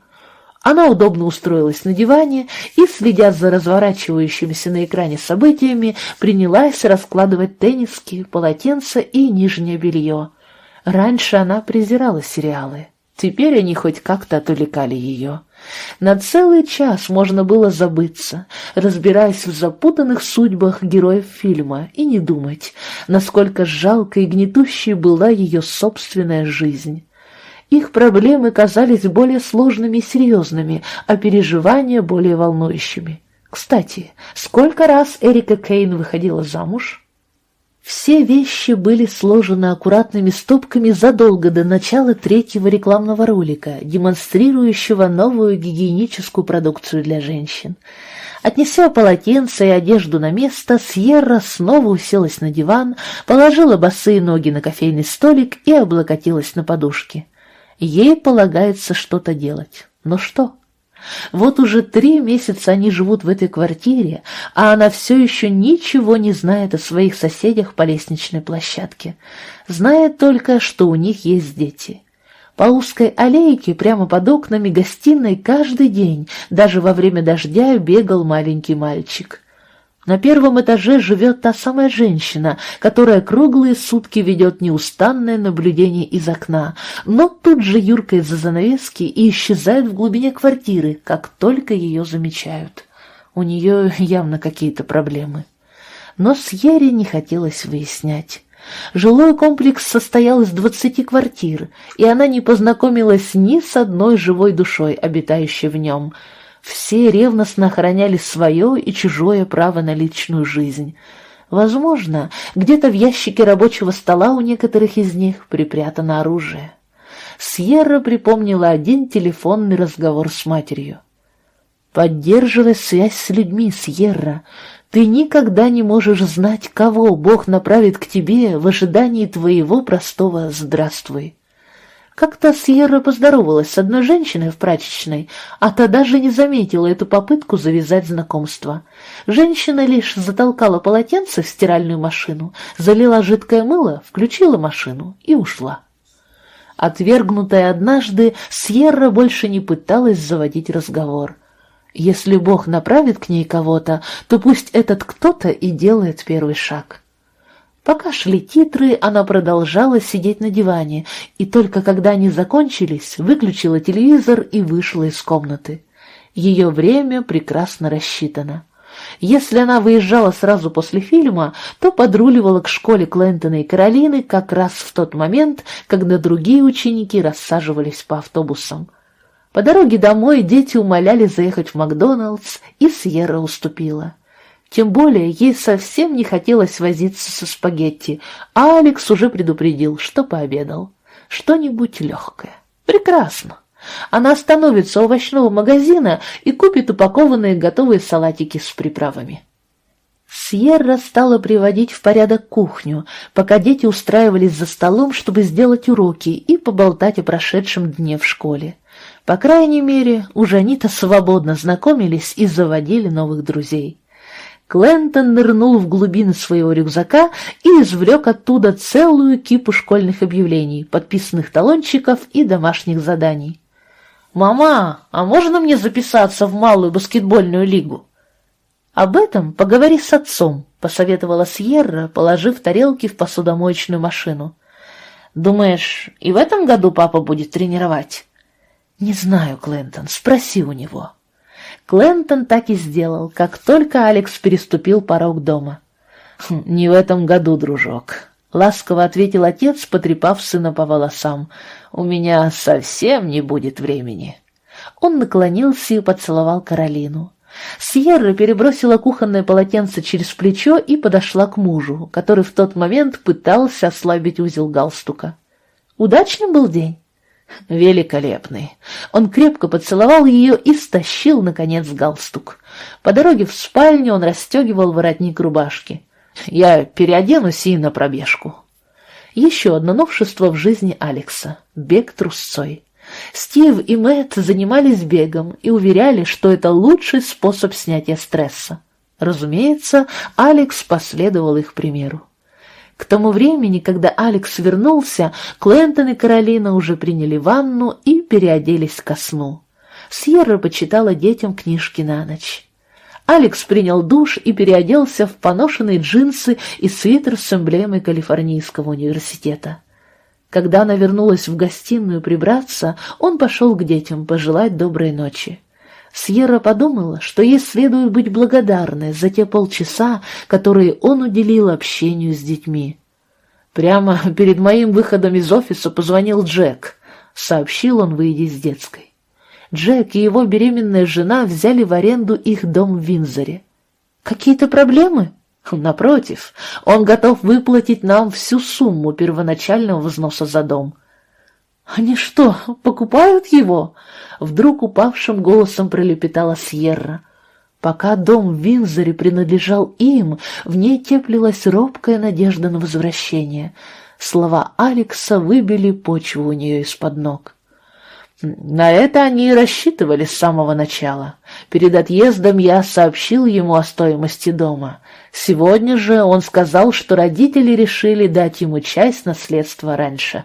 S1: Она удобно устроилась на диване и, следя за разворачивающимися на экране событиями, принялась раскладывать тенниски, полотенца и нижнее белье. Раньше она презирала сериалы. Теперь они хоть как-то отвлекали ее. На целый час можно было забыться, разбираясь в запутанных судьбах героев фильма, и не думать, насколько жалкой и гнетущей была ее собственная жизнь. Их проблемы казались более сложными и серьезными, а переживания более волнующими. Кстати, сколько раз Эрика Кейн выходила замуж? Все вещи были сложены аккуратными стопками задолго до начала третьего рекламного ролика, демонстрирующего новую гигиеническую продукцию для женщин. Отнеся полотенце и одежду на место, Сьерра снова уселась на диван, положила босые ноги на кофейный столик и облокотилась на подушке. Ей полагается что-то делать. Но что? Вот уже три месяца они живут в этой квартире, а она все еще ничего не знает о своих соседях по лестничной площадке. Знает только, что у них есть дети. По узкой аллейке прямо под окнами гостиной каждый день, даже во время дождя, бегал маленький мальчик. На первом этаже живет та самая женщина, которая круглые сутки ведет неустанное наблюдение из окна, но тут же юркает за занавески и исчезает в глубине квартиры, как только ее замечают. У нее явно какие-то проблемы. Но с Яри не хотелось выяснять. Жилой комплекс состоял из двадцати квартир, и она не познакомилась ни с одной живой душой, обитающей в нем. Все ревностно охраняли свое и чужое право на личную жизнь. Возможно, где-то в ящике рабочего стола у некоторых из них припрятано оружие. Сьерра припомнила один телефонный разговор с матерью. «Поддерживай связь с людьми, Сьерра. Ты никогда не можешь знать, кого Бог направит к тебе в ожидании твоего простого «здравствуй». Как-то Сьерра поздоровалась с одной женщиной в прачечной, а та даже не заметила эту попытку завязать знакомство. Женщина лишь затолкала полотенце в стиральную машину, залила жидкое мыло, включила машину и ушла. Отвергнутая однажды, Сьерра больше не пыталась заводить разговор. Если Бог направит к ней кого-то, то пусть этот кто-то и делает первый шаг. Пока шли титры, она продолжала сидеть на диване, и только когда они закончились, выключила телевизор и вышла из комнаты. Ее время прекрасно рассчитано. Если она выезжала сразу после фильма, то подруливала к школе Клентона и Каролины как раз в тот момент, когда другие ученики рассаживались по автобусам. По дороге домой дети умоляли заехать в Макдоналдс, и Сьерра уступила. Тем более ей совсем не хотелось возиться со спагетти, а Алекс уже предупредил, что пообедал. Что-нибудь легкое. Прекрасно. Она остановится у овощного магазина и купит упакованные готовые салатики с приправами. Сьерра стала приводить в порядок кухню, пока дети устраивались за столом, чтобы сделать уроки и поболтать о прошедшем дне в школе. По крайней мере, уже они-то свободно знакомились и заводили новых друзей. Клентон нырнул в глубины своего рюкзака и извлек оттуда целую кипу школьных объявлений, подписанных талончиков и домашних заданий. «Мама, а можно мне записаться в малую баскетбольную лигу?» «Об этом поговори с отцом», — посоветовала Сьерра, положив тарелки в посудомоечную машину. «Думаешь, и в этом году папа будет тренировать?» «Не знаю, Клентон, спроси у него». Клентон так и сделал, как только Алекс переступил порог дома. «Хм, «Не в этом году, дружок», — ласково ответил отец, потрепав сына по волосам. «У меня совсем не будет времени». Он наклонился и поцеловал Каролину. Сьерра перебросила кухонное полотенце через плечо и подошла к мужу, который в тот момент пытался ослабить узел галстука. «Удачный был день?» Великолепный. Он крепко поцеловал ее и стащил, наконец, галстук. По дороге в спальню он расстегивал воротник рубашки. «Я переоденусь и на пробежку». Еще одно новшество в жизни Алекса — бег трусцой. Стив и Мэтт занимались бегом и уверяли, что это лучший способ снятия стресса. Разумеется, Алекс последовал их примеру. К тому времени, когда Алекс вернулся, Клентон и Каролина уже приняли ванну и переоделись ко сну. Сьерра почитала детям книжки на ночь. Алекс принял душ и переоделся в поношенные джинсы и свитер с эмблемой Калифорнийского университета. Когда она вернулась в гостиную прибраться, он пошел к детям пожелать доброй ночи. Сьерра подумала, что ей следует быть благодарной за те полчаса, которые он уделил общению с детьми. «Прямо перед моим выходом из офиса позвонил Джек», — сообщил он, выйдя из детской. Джек и его беременная жена взяли в аренду их дом в Винзоре. «Какие-то проблемы?» «Напротив, он готов выплатить нам всю сумму первоначального взноса за дом». «Они что, покупают его?» Вдруг упавшим голосом пролепетала Сьерра. Пока дом в Винзоре принадлежал им, в ней теплилась робкая надежда на возвращение. Слова Алекса выбили почву у нее из-под ног. На это они и рассчитывали с самого начала. Перед отъездом я сообщил ему о стоимости дома. Сегодня же он сказал, что родители решили дать ему часть наследства раньше.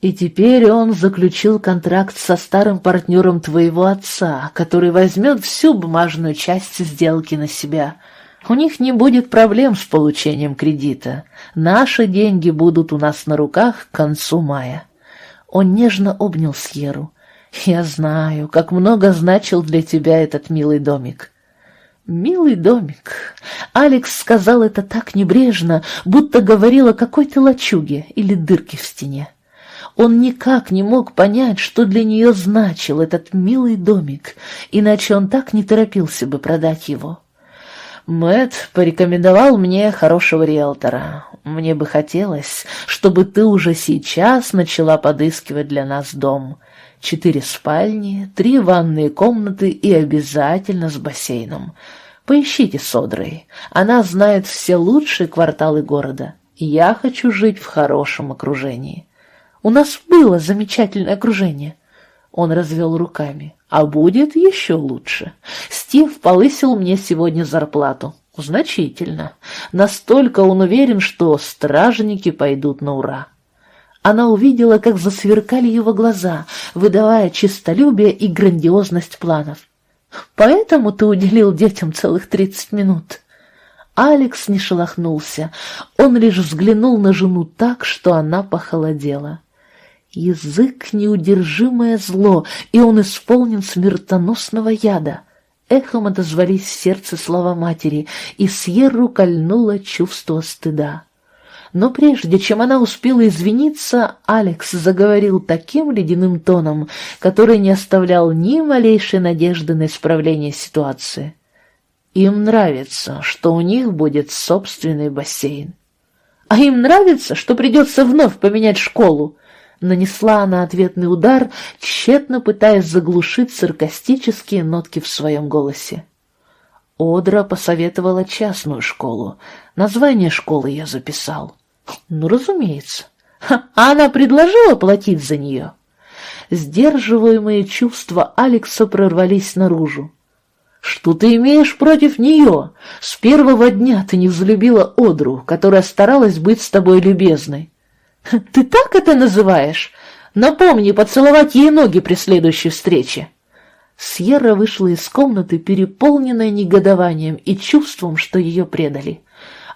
S1: И теперь он заключил контракт со старым партнером твоего отца, который возьмет всю бумажную часть сделки на себя. У них не будет проблем с получением кредита. Наши деньги будут у нас на руках к концу мая. Он нежно обнял Сьеру. «Я знаю, как много значил для тебя этот милый домик». Милый домик. Алекс сказал это так небрежно, будто говорил о какой-то лачуге или дырке в стене. Он никак не мог понять, что для нее значил этот милый домик, иначе он так не торопился бы продать его. Мэт порекомендовал мне хорошего риэлтора. Мне бы хотелось, чтобы ты уже сейчас начала подыскивать для нас дом. Четыре спальни, три ванные комнаты и обязательно с бассейном. Поищите с Одрой. Она знает все лучшие кварталы города. Я хочу жить в хорошем окружении. У нас было замечательное окружение. Он развел руками. А будет еще лучше. Стив повысил мне сегодня зарплату. Значительно. Настолько он уверен, что стражники пойдут на ура. Она увидела, как засверкали его глаза, выдавая честолюбие и грандиозность планов. «Поэтому ты уделил детям целых тридцать минут?» Алекс не шелохнулся. Он лишь взглянул на жену так, что она похолодела. Язык — неудержимое зло, и он исполнен смертоносного яда. Эхом отозвались в сердце слова матери, и Сьерру кольнуло чувство стыда. Но прежде чем она успела извиниться, Алекс заговорил таким ледяным тоном, который не оставлял ни малейшей надежды на исправление ситуации. Им нравится, что у них будет собственный бассейн. А им нравится, что придется вновь поменять школу, Нанесла она ответный удар, тщетно пытаясь заглушить саркастические нотки в своем голосе. Одра посоветовала частную школу. Название школы я записал. Ну, разумеется. А она предложила платить за нее. Сдерживаемые чувства Алекса прорвались наружу. «Что ты имеешь против нее? С первого дня ты не взлюбила Одру, которая старалась быть с тобой любезной. «Ты так это называешь? Напомни поцеловать ей ноги при следующей встрече». Сьерра вышла из комнаты, переполненная негодованием и чувством, что ее предали.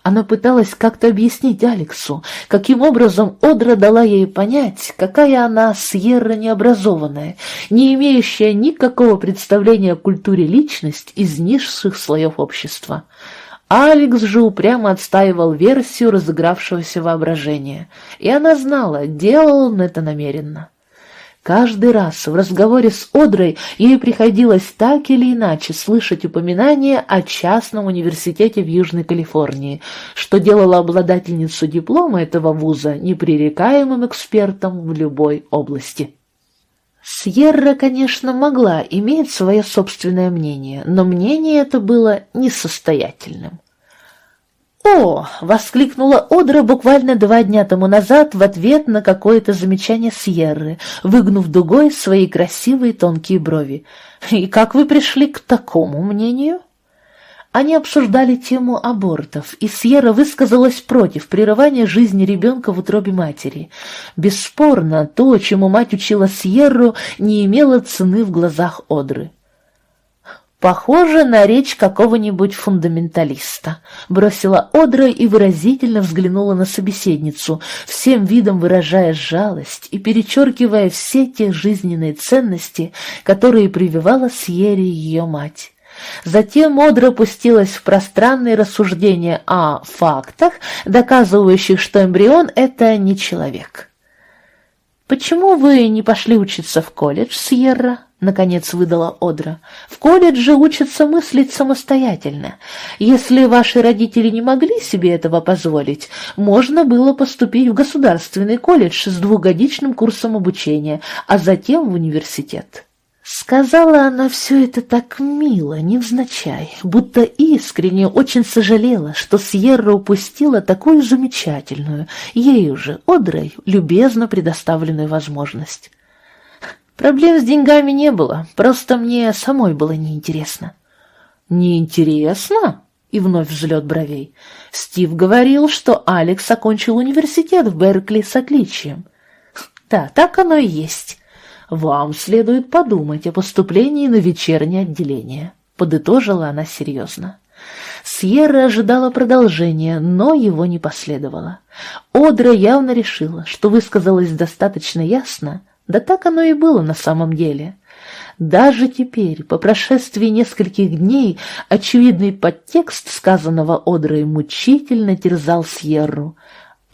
S1: Она пыталась как-то объяснить Алексу, каким образом Одра дала ей понять, какая она Сьерра необразованная, не имеющая никакого представления о культуре личность из низших слоев общества. Алекс же упрямо отстаивал версию разыгравшегося воображения, и она знала, делал он это намеренно. Каждый раз в разговоре с Одрой ей приходилось так или иначе слышать упоминание о частном университете в Южной Калифорнии, что делало обладательницу диплома этого вуза непререкаемым экспертом в любой области. Сьерра, конечно, могла иметь свое собственное мнение, но мнение это было несостоятельным. «О!» — воскликнула Одра буквально два дня тому назад в ответ на какое-то замечание Сьерры, выгнув дугой свои красивые тонкие брови. «И как вы пришли к такому мнению?» Они обсуждали тему абортов, и Сьерра высказалась против прерывания жизни ребенка в утробе матери. Бесспорно, то, чему мать учила Сьерру, не имело цены в глазах Одры. «Похоже на речь какого-нибудь фундаменталиста», — бросила Одра и выразительно взглянула на собеседницу, всем видом выражая жалость и перечеркивая все те жизненные ценности, которые прививала Сьерри ее мать. Затем Одра пустилась в пространные рассуждения о фактах, доказывающих, что эмбрион — это не человек. «Почему вы не пошли учиться в колледж, Сьерра?» наконец выдала Одра. В колледже учатся мыслить самостоятельно. Если ваши родители не могли себе этого позволить, можно было поступить в государственный колледж с двухгодичным курсом обучения, а затем в университет. Сказала она все это так мило, невзначай, будто искренне очень сожалела, что Сьерра упустила такую замечательную, ею же, Одрой, любезно предоставленную возможность. Проблем с деньгами не было, просто мне самой было неинтересно. Неинтересно? И вновь взлет бровей. Стив говорил, что Алекс окончил университет в Беркли с отличием. Да, так оно и есть. Вам следует подумать о поступлении на вечернее отделение. Подытожила она серьезно. Сьерра ожидала продолжения, но его не последовало. Одра явно решила, что высказалась достаточно ясно, да так оно и было на самом деле. Даже теперь, по прошествии нескольких дней, очевидный подтекст сказанного Одрой мучительно терзал Сьерру.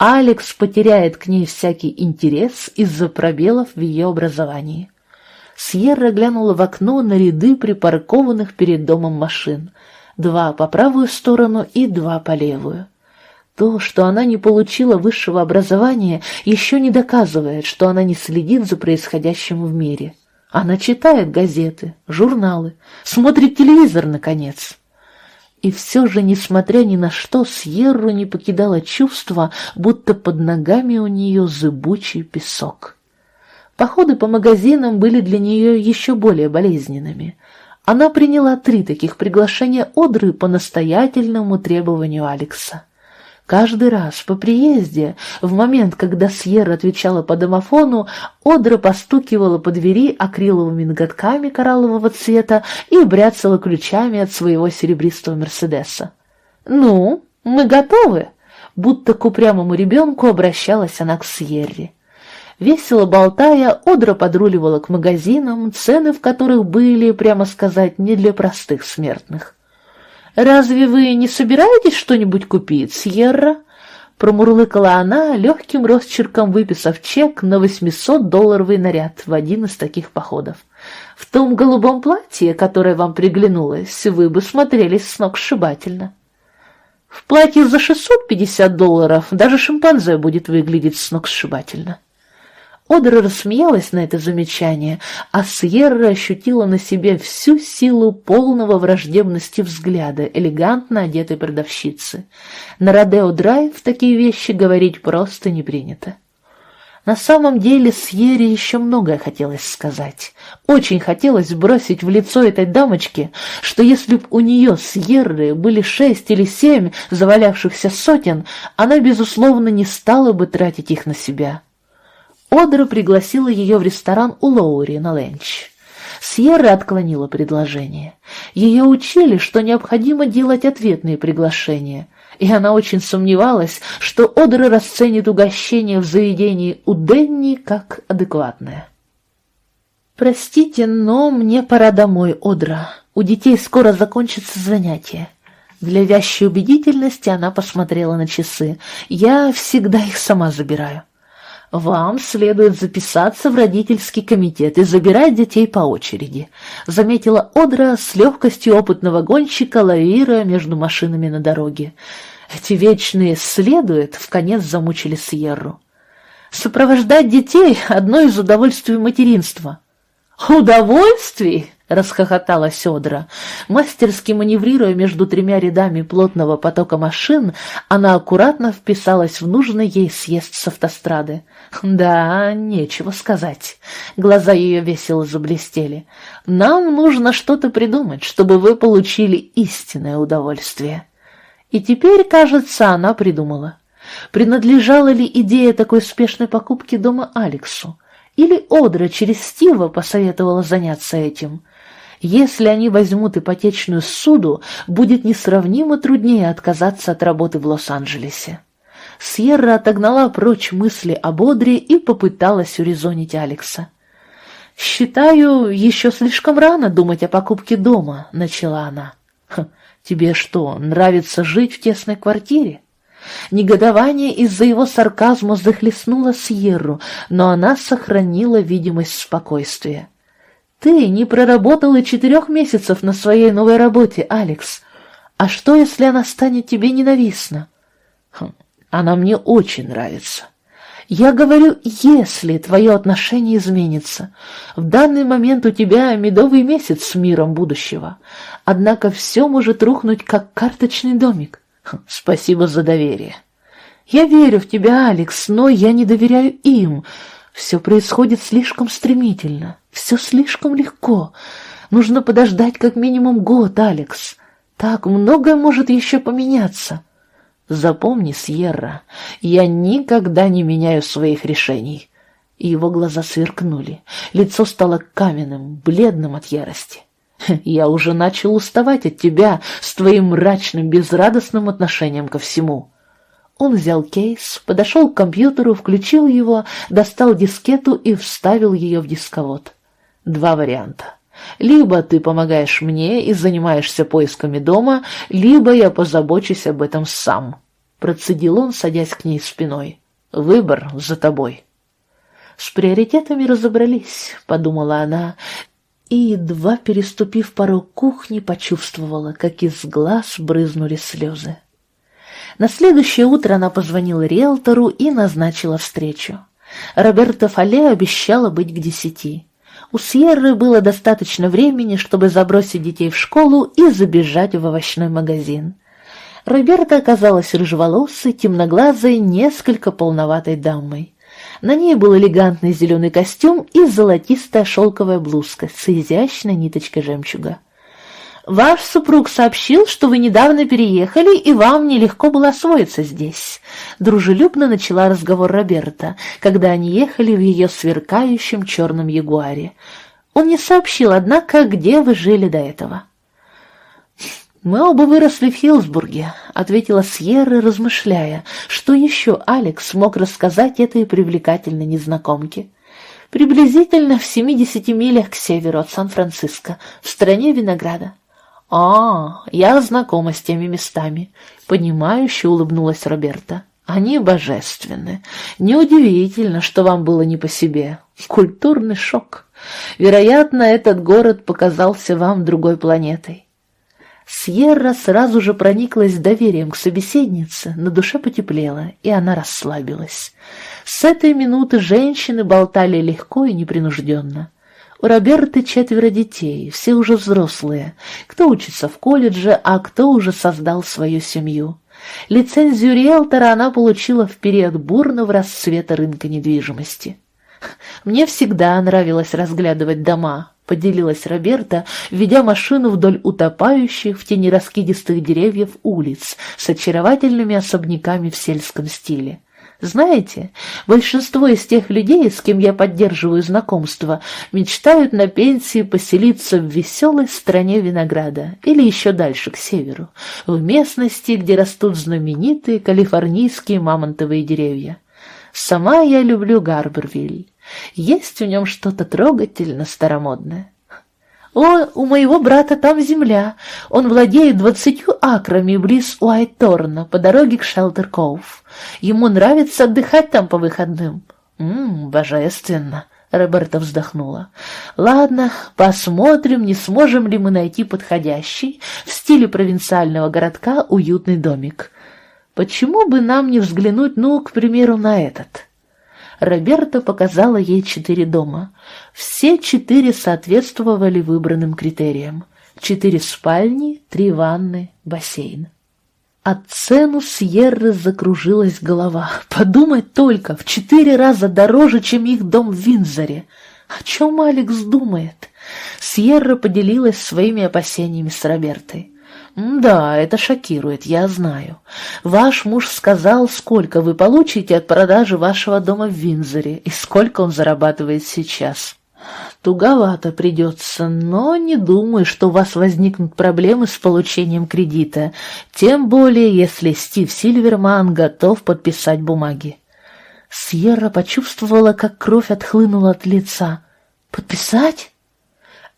S1: Алекс потеряет к ней всякий интерес из-за пробелов в ее образовании. Сьерра глянула в окно на ряды припаркованных перед домом машин. Два по правую сторону и два по левую. То, что она не получила высшего образования, еще не доказывает, что она не следит за происходящим в мире. Она читает газеты, журналы, смотрит телевизор, наконец. И все же, несмотря ни на что, Сьерру не покидало чувство, будто под ногами у нее зыбучий песок. Походы по магазинам были для нее еще более болезненными. Она приняла три таких приглашения Одры по настоятельному требованию Алекса. Каждый раз по приезде, в момент, когда Сьерра отвечала по домофону, Одра постукивала по двери акриловыми ноготками кораллового цвета и бряцала ключами от своего серебристого Мерседеса. «Ну, мы готовы!» Будто к упрямому ребенку обращалась она к Сьерре. Весело болтая, Одра подруливала к магазинам, цены в которых были, прямо сказать, не для простых смертных. «Разве вы не собираетесь что-нибудь купить, Сьерра?» Промурлыкала она, легким росчерком выписав чек на 800-долларовый наряд в один из таких походов. «В том голубом платье, которое вам приглянулось, вы бы смотрелись сногсшибательно». «В платье за 650 долларов даже шимпанзе будет выглядеть сногсшибательно». Одра рассмеялась на это замечание, а Сьерра ощутила на себе всю силу полного враждебности взгляда элегантно одетой продавщицы. На Родео Драйв такие вещи говорить просто не принято. На самом деле Сьерре еще многое хотелось сказать. Очень хотелось бросить в лицо этой дамочке, что если б у нее Сьерры были шесть или семь завалявшихся сотен, она, безусловно, не стала бы тратить их на себя. Одра пригласила ее в ресторан у Лоури на ленч. Сьерра отклонила предложение. Ее учили, что необходимо делать ответные приглашения, и она очень сомневалась, что Одра расценит угощение в заведении у Денни как адекватное. «Простите, но мне пора домой, Одра. У детей скоро закончится занятие». Для вящей убедительности она посмотрела на часы. «Я всегда их сама забираю». Вам следует записаться в родительский комитет и забирать детей по очереди, заметила Одра с легкостью опытного гонщика, лавируя между машинами на дороге. Эти вечные «следует» в конец замучили Сьерру. Сопровождать детей — одно из удовольствий материнства. Удовольствий? — расхохоталась Одра. Мастерски маневрируя между тремя рядами плотного потока машин, она аккуратно вписалась в нужный ей съезд с автострады. Да, нечего сказать. Глаза ее весело заблестели. Нам нужно что-то придумать, чтобы вы получили истинное удовольствие. И теперь, кажется, она придумала. Принадлежала ли идея такой спешной покупки дома Алексу? Или Одра через Стива посоветовала заняться этим? Если они возьмут ипотечную суду, будет несравнимо труднее отказаться от работы в Лос-Анджелесе. Сьерра отогнала прочь мысли о Бодре и попыталась урезонить Алекса. «Считаю, еще слишком рано думать о покупке дома», — начала она. «Хм, «Тебе что, нравится жить в тесной квартире?» Негодование из-за его сарказма захлестнуло Сьерру, но она сохранила видимость спокойствия. Ты не проработала четырех месяцев на своей новой работе, Алекс. А что, если она станет тебе ненавистна? Хм, она мне очень нравится. Я говорю, если твое отношение изменится. В данный момент у тебя медовый месяц с миром будущего. Однако все может рухнуть, как карточный домик. Хм, спасибо за доверие. Я верю в тебя, Алекс, но я не доверяю им. Все происходит слишком стремительно. Все слишком легко. Нужно подождать как минимум год, Алекс. Так многое может еще поменяться. Запомни, Сьерра, я никогда не меняю своих решений. И его глаза сверкнули. Лицо стало каменным, бледным от ярости. Я уже начал уставать от тебя с твоим мрачным, безрадостным отношением ко всему. Он взял кейс, подошел к компьютеру, включил его, достал дискету и вставил ее в дисковод. Два варианта. Либо ты помогаешь мне и занимаешься поисками дома, либо я позабочусь об этом сам. Процедил он, садясь к ней спиной. Выбор за тобой. С приоритетами разобрались, подумала она, и, едва переступив порог кухни, почувствовала, как из глаз брызнули слезы. На следующее утро она позвонила риэлтору и назначила встречу. Роберто Фале обещала быть к десяти. У Сьерры было достаточно времени, чтобы забросить детей в школу и забежать в овощной магазин. Роберта оказалась рыжеволосой, темноглазой, несколько полноватой дамой. На ней был элегантный зеленый костюм и золотистая шелковая блузка с изящной ниточкой жемчуга. «Ваш супруг сообщил, что вы недавно переехали, и вам нелегко было освоиться здесь», — дружелюбно начала разговор Роберта, когда они ехали в ее сверкающем черном ягуаре. «Он не сообщил, однако, где вы жили до этого». «Мы оба выросли в Хилсбурге», — ответила Сьерра, размышляя, что еще Алекс мог рассказать этой привлекательной незнакомке. «Приблизительно в семидесяти милях к северу от Сан-Франциско, в стране винограда. «А, я знакома с теми местами», — понимающе улыбнулась Роберта. «Они божественны. Неудивительно, что вам было не по себе. Культурный шок. Вероятно, этот город показался вам другой планетой». Сьерра сразу же прониклась доверием к собеседнице, на душе потеплело, и она расслабилась. С этой минуты женщины болтали легко и непринужденно. У Роберты четверо детей, все уже взрослые. Кто учится в колледже, а кто уже создал свою семью. Лицензию риэлтора она получила в период бурного расцвета рынка недвижимости. «Мне всегда нравилось разглядывать дома», — поделилась Роберта, ведя машину вдоль утопающих в тени раскидистых деревьев улиц с очаровательными особняками в сельском стиле. Знаете, большинство из тех людей, с кем я поддерживаю знакомство, мечтают на пенсии поселиться в веселой стране винограда или еще дальше, к северу, в местности, где растут знаменитые калифорнийские мамонтовые деревья. Сама я люблю Гарбервиль. Есть в нем что-то трогательно старомодное. «О, у моего брата там земля. Он владеет двадцатью акрами близ Уайторна по дороге к Шелтер-Коув. Ему нравится отдыхать там по выходным». «Ммм, божественно!» — Роберта вздохнула. «Ладно, посмотрим, не сможем ли мы найти подходящий в стиле провинциального городка уютный домик. Почему бы нам не взглянуть, ну, к примеру, на этот?» Роберта показала ей четыре дома. Все четыре соответствовали выбранным критериям. Четыре спальни, три ванны, бассейн. От цену Сьерры закружилась голова. Подумать только, в четыре раза дороже, чем их дом в Винзоре. О чем Алекс думает? Сьерра поделилась своими опасениями с Робертой. «Да, это шокирует, я знаю. Ваш муж сказал, сколько вы получите от продажи вашего дома в Винзоре и сколько он зарабатывает сейчас. Туговато придется, но не думаю, что у вас возникнут проблемы с получением кредита, тем более, если Стив Сильверман готов подписать бумаги». Сьерра почувствовала, как кровь отхлынула от лица. «Подписать?»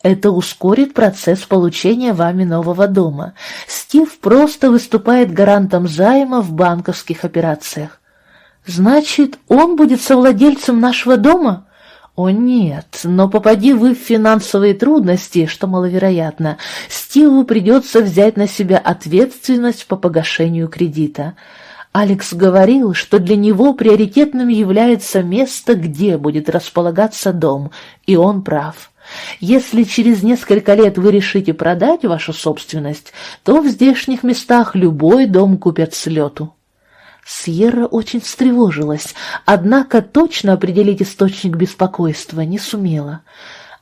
S1: Это ускорит процесс получения вами нового дома. Стив просто выступает гарантом займа в банковских операциях. Значит, он будет совладельцем нашего дома? О нет, но попади вы в финансовые трудности, что маловероятно, Стиву придется взять на себя ответственность по погашению кредита. Алекс говорил, что для него приоритетным является место, где будет располагаться дом, и он прав. Если через несколько лет вы решите продать вашу собственность, то в здешних местах любой дом купят с лету. Сьерра очень встревожилась, однако точно определить источник беспокойства не сумела.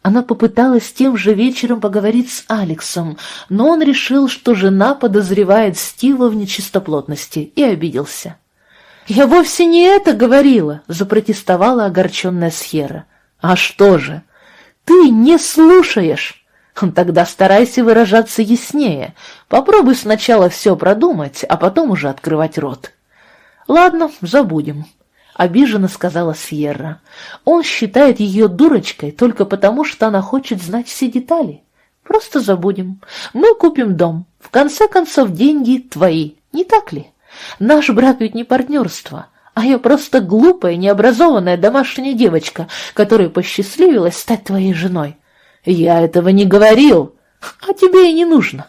S1: Она попыталась тем же вечером поговорить с Алексом, но он решил, что жена подозревает Стива в нечистоплотности, и обиделся. «Я вовсе не это говорила!» — запротестовала огорченная Сьерра. «А что же?» Ты не слушаешь. Тогда старайся выражаться яснее. Попробуй сначала все продумать, а потом уже открывать рот. Ладно, забудем. обиженно сказала Сьерра. Он считает ее дурочкой только потому, что она хочет знать все детали. Просто забудем. Мы купим дом. В конце концов, деньги твои, не так ли? Наш брак ведь не партнерство, а я просто глупая, необразованная домашняя девочка, которая посчастливилась стать твоей женой. Я этого не говорил, а тебе и не нужно.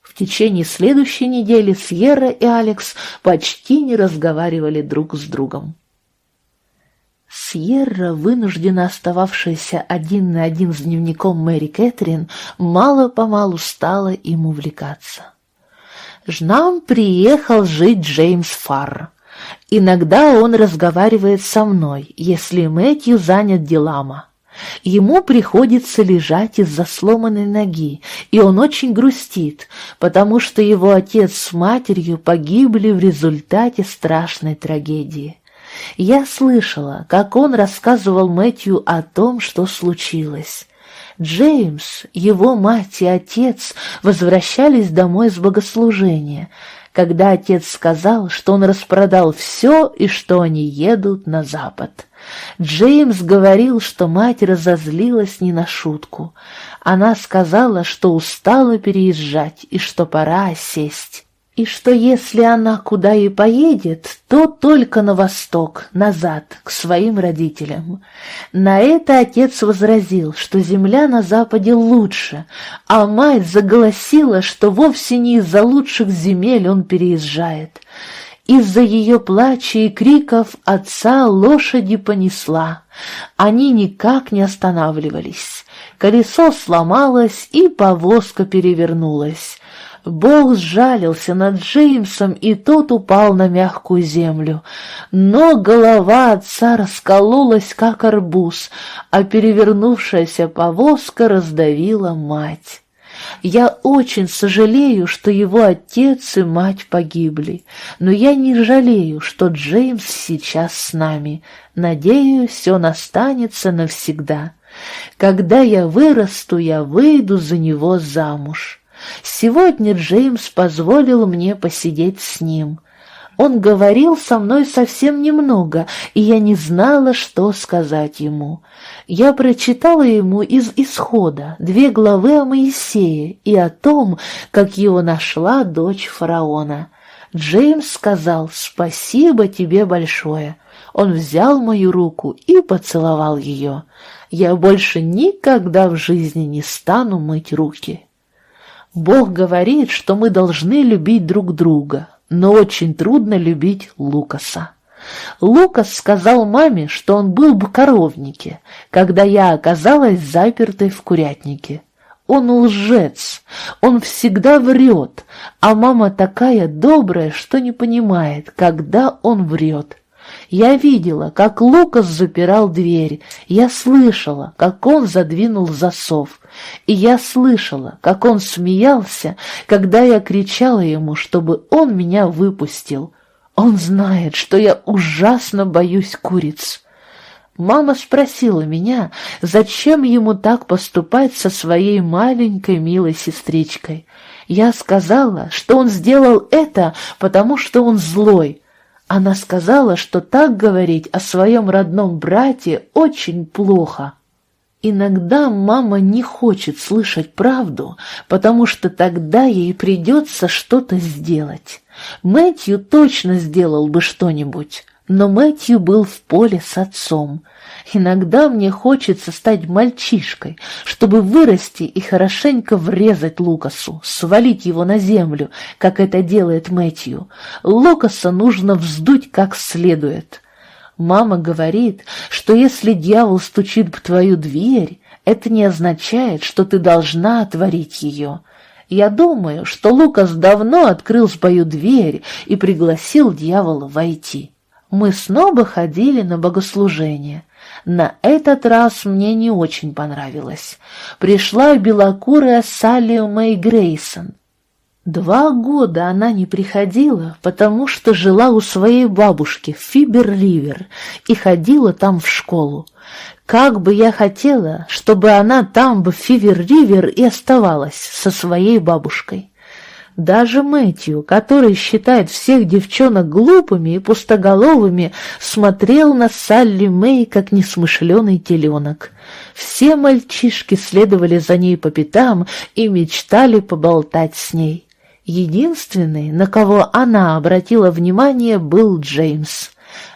S1: В течение следующей недели Сьерра и Алекс почти не разговаривали друг с другом. Сьерра, вынуждена остававшаяся один на один с дневником Мэри Кэтрин, мало-помалу стала им увлекаться. «Жнам приехал жить Джеймс Фарр. Иногда он разговаривает со мной, если Мэтью занят делама. Ему приходится лежать из-за сломанной ноги, и он очень грустит, потому что его отец с матерью погибли в результате страшной трагедии. Я слышала, как он рассказывал Мэтью о том, что случилось. Джеймс, его мать и отец возвращались домой с богослужения, когда отец сказал, что он распродал все и что они едут на запад. Джеймс говорил, что мать разозлилась не на шутку. Она сказала, что устала переезжать и что пора сесть и что если она куда и поедет, то только на восток, назад, к своим родителям. На это отец возразил, что земля на западе лучше, а мать заголосила, что вовсе не из-за лучших земель он переезжает. Из-за ее плача и криков отца лошади понесла. Они никак не останавливались. Колесо сломалось, и повозка перевернулась. Бог сжалился над Джеймсом, и тот упал на мягкую землю. Но голова отца раскололась, как арбуз, а перевернувшаяся повозка раздавила мать. Я очень сожалею, что его отец и мать погибли, но я не жалею, что Джеймс сейчас с нами. Надеюсь, он останется навсегда. Когда я вырасту, я выйду за него замуж. Сегодня Джеймс позволил мне посидеть с ним. Он говорил со мной совсем немного, и я не знала, что сказать ему. Я прочитала ему из «Исхода» две главы о Моисее и о том, как его нашла дочь фараона. Джеймс сказал «Спасибо тебе большое». Он взял мою руку и поцеловал ее. Я больше никогда в жизни не стану мыть руки. Бог говорит, что мы должны любить друг друга, но очень трудно любить Лукаса. Лукас сказал маме, что он был в коровнике, когда я оказалась запертой в курятнике. Он лжец, он всегда врет, а мама такая добрая, что не понимает, когда он врет. Я видела, как Лукас запирал дверь, я слышала, как он задвинул засов, и я слышала, как он смеялся, когда я кричала ему, чтобы он меня выпустил. Он знает, что я ужасно боюсь куриц. Мама спросила меня, зачем ему так поступать со своей маленькой милой сестричкой. Я сказала, что он сделал это, потому что он злой, она сказала, что так говорить о своем родном брате очень плохо. Иногда мама не хочет слышать правду, потому что тогда ей придется что-то сделать. Мэтью точно сделал бы что-нибудь, но Мэтью был в поле с отцом. Иногда мне хочется стать мальчишкой, чтобы вырасти и хорошенько врезать Лукасу, свалить его на землю, как это делает Мэтью. Лукаса нужно вздуть как следует. Мама говорит, что если дьявол стучит в твою дверь, это не означает, что ты должна отворить ее. Я думаю, что Лукас давно открыл свою дверь и пригласил дьявола войти. Мы снова ходили на богослужение. На этот раз мне не очень понравилось. Пришла белокурая Салли Мэй Грейсон. Два года она не приходила, потому что жила у своей бабушки в Фибер-Ривер и ходила там в школу. Как бы я хотела, чтобы она там в Фивер-Ривер и оставалась со своей бабушкой. Даже Мэтью, который считает всех девчонок глупыми и пустоголовыми, смотрел на Салли Мэй, как несмышленый теленок. Все мальчишки следовали за ней по пятам и мечтали поболтать с ней. Единственный, на кого она обратила внимание, был Джеймс.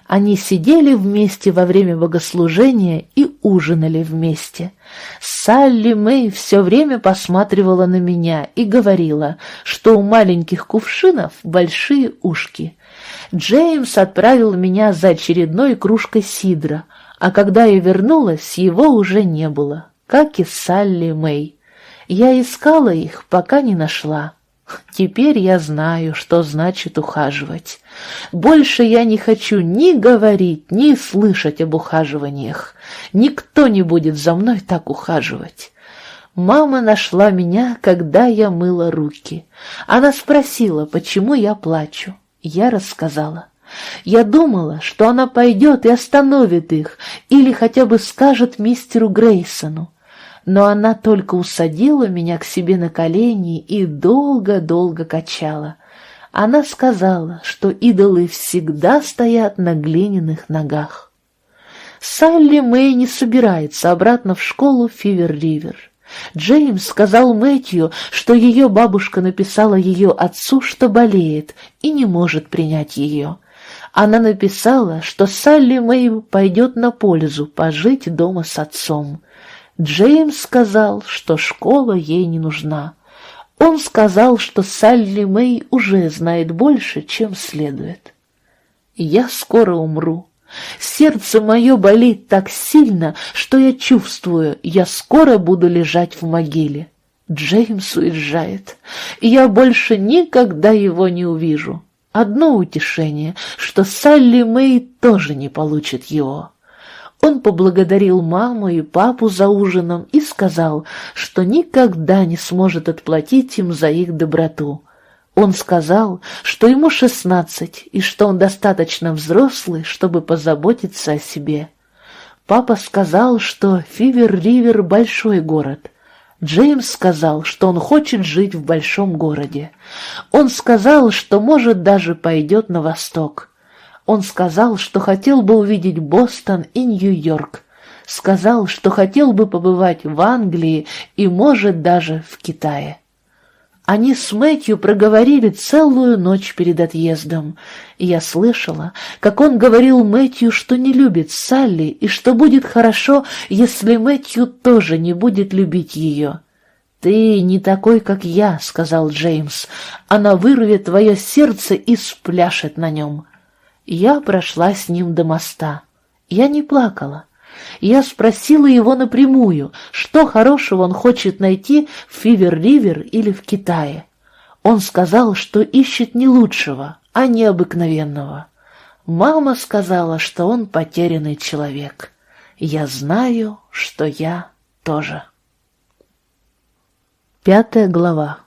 S1: Они сидели вместе во время богослужения и ужинали вместе. Салли Мэй все время посматривала на меня и говорила, что у маленьких кувшинов большие ушки. Джеймс отправил меня за очередной кружкой сидра, а когда я вернулась, его уже не было, как и Салли Мэй. Я искала их, пока не нашла. Теперь я знаю, что значит ухаживать. Больше я не хочу ни говорить, ни слышать об ухаживаниях. Никто не будет за мной так ухаживать. Мама нашла меня, когда я мыла руки. Она спросила, почему я плачу. Я рассказала. Я думала, что она пойдет и остановит их, или хотя бы скажет мистеру Грейсону но она только усадила меня к себе на колени и долго-долго качала. Она сказала, что идолы всегда стоят на глиняных ногах. Салли Мэй не собирается обратно в школу Фивер-Ривер. Джеймс сказал Мэтью, что ее бабушка написала ее отцу, что болеет и не может принять ее. Она написала, что Салли Мэй пойдет на пользу пожить дома с отцом. Джеймс сказал, что школа ей не нужна. Он сказал, что Салли Мэй уже знает больше, чем следует. Я скоро умру. Сердце мое болит так сильно, что я чувствую, я скоро буду лежать в могиле. Джеймс уезжает, и я больше никогда его не увижу. Одно утешение, что Салли Мэй тоже не получит его. Он поблагодарил маму и папу за ужином и сказал, что никогда не сможет отплатить им за их доброту. Он сказал, что ему шестнадцать и что он достаточно взрослый, чтобы позаботиться о себе. Папа сказал, что Фивер-Ривер — большой город. Джеймс сказал, что он хочет жить в большом городе. Он сказал, что, может, даже пойдет на восток. Он сказал, что хотел бы увидеть Бостон и Нью-Йорк. Сказал, что хотел бы побывать в Англии и, может, даже в Китае. Они с Мэтью проговорили целую ночь перед отъездом, я слышала, как он говорил Мэтью, что не любит Салли и что будет хорошо, если Мэтью тоже не будет любить ее. «Ты не такой, как я», — сказал Джеймс. «Она вырвет твое сердце и спляшет на нем». Я прошла с ним до моста. Я не плакала. Я спросила его напрямую, что хорошего он хочет найти в Фивер-Ривер или в Китае. Он сказал, что ищет не лучшего, а необыкновенного. Мама сказала, что он потерянный человек. Я знаю, что я тоже. Пятая глава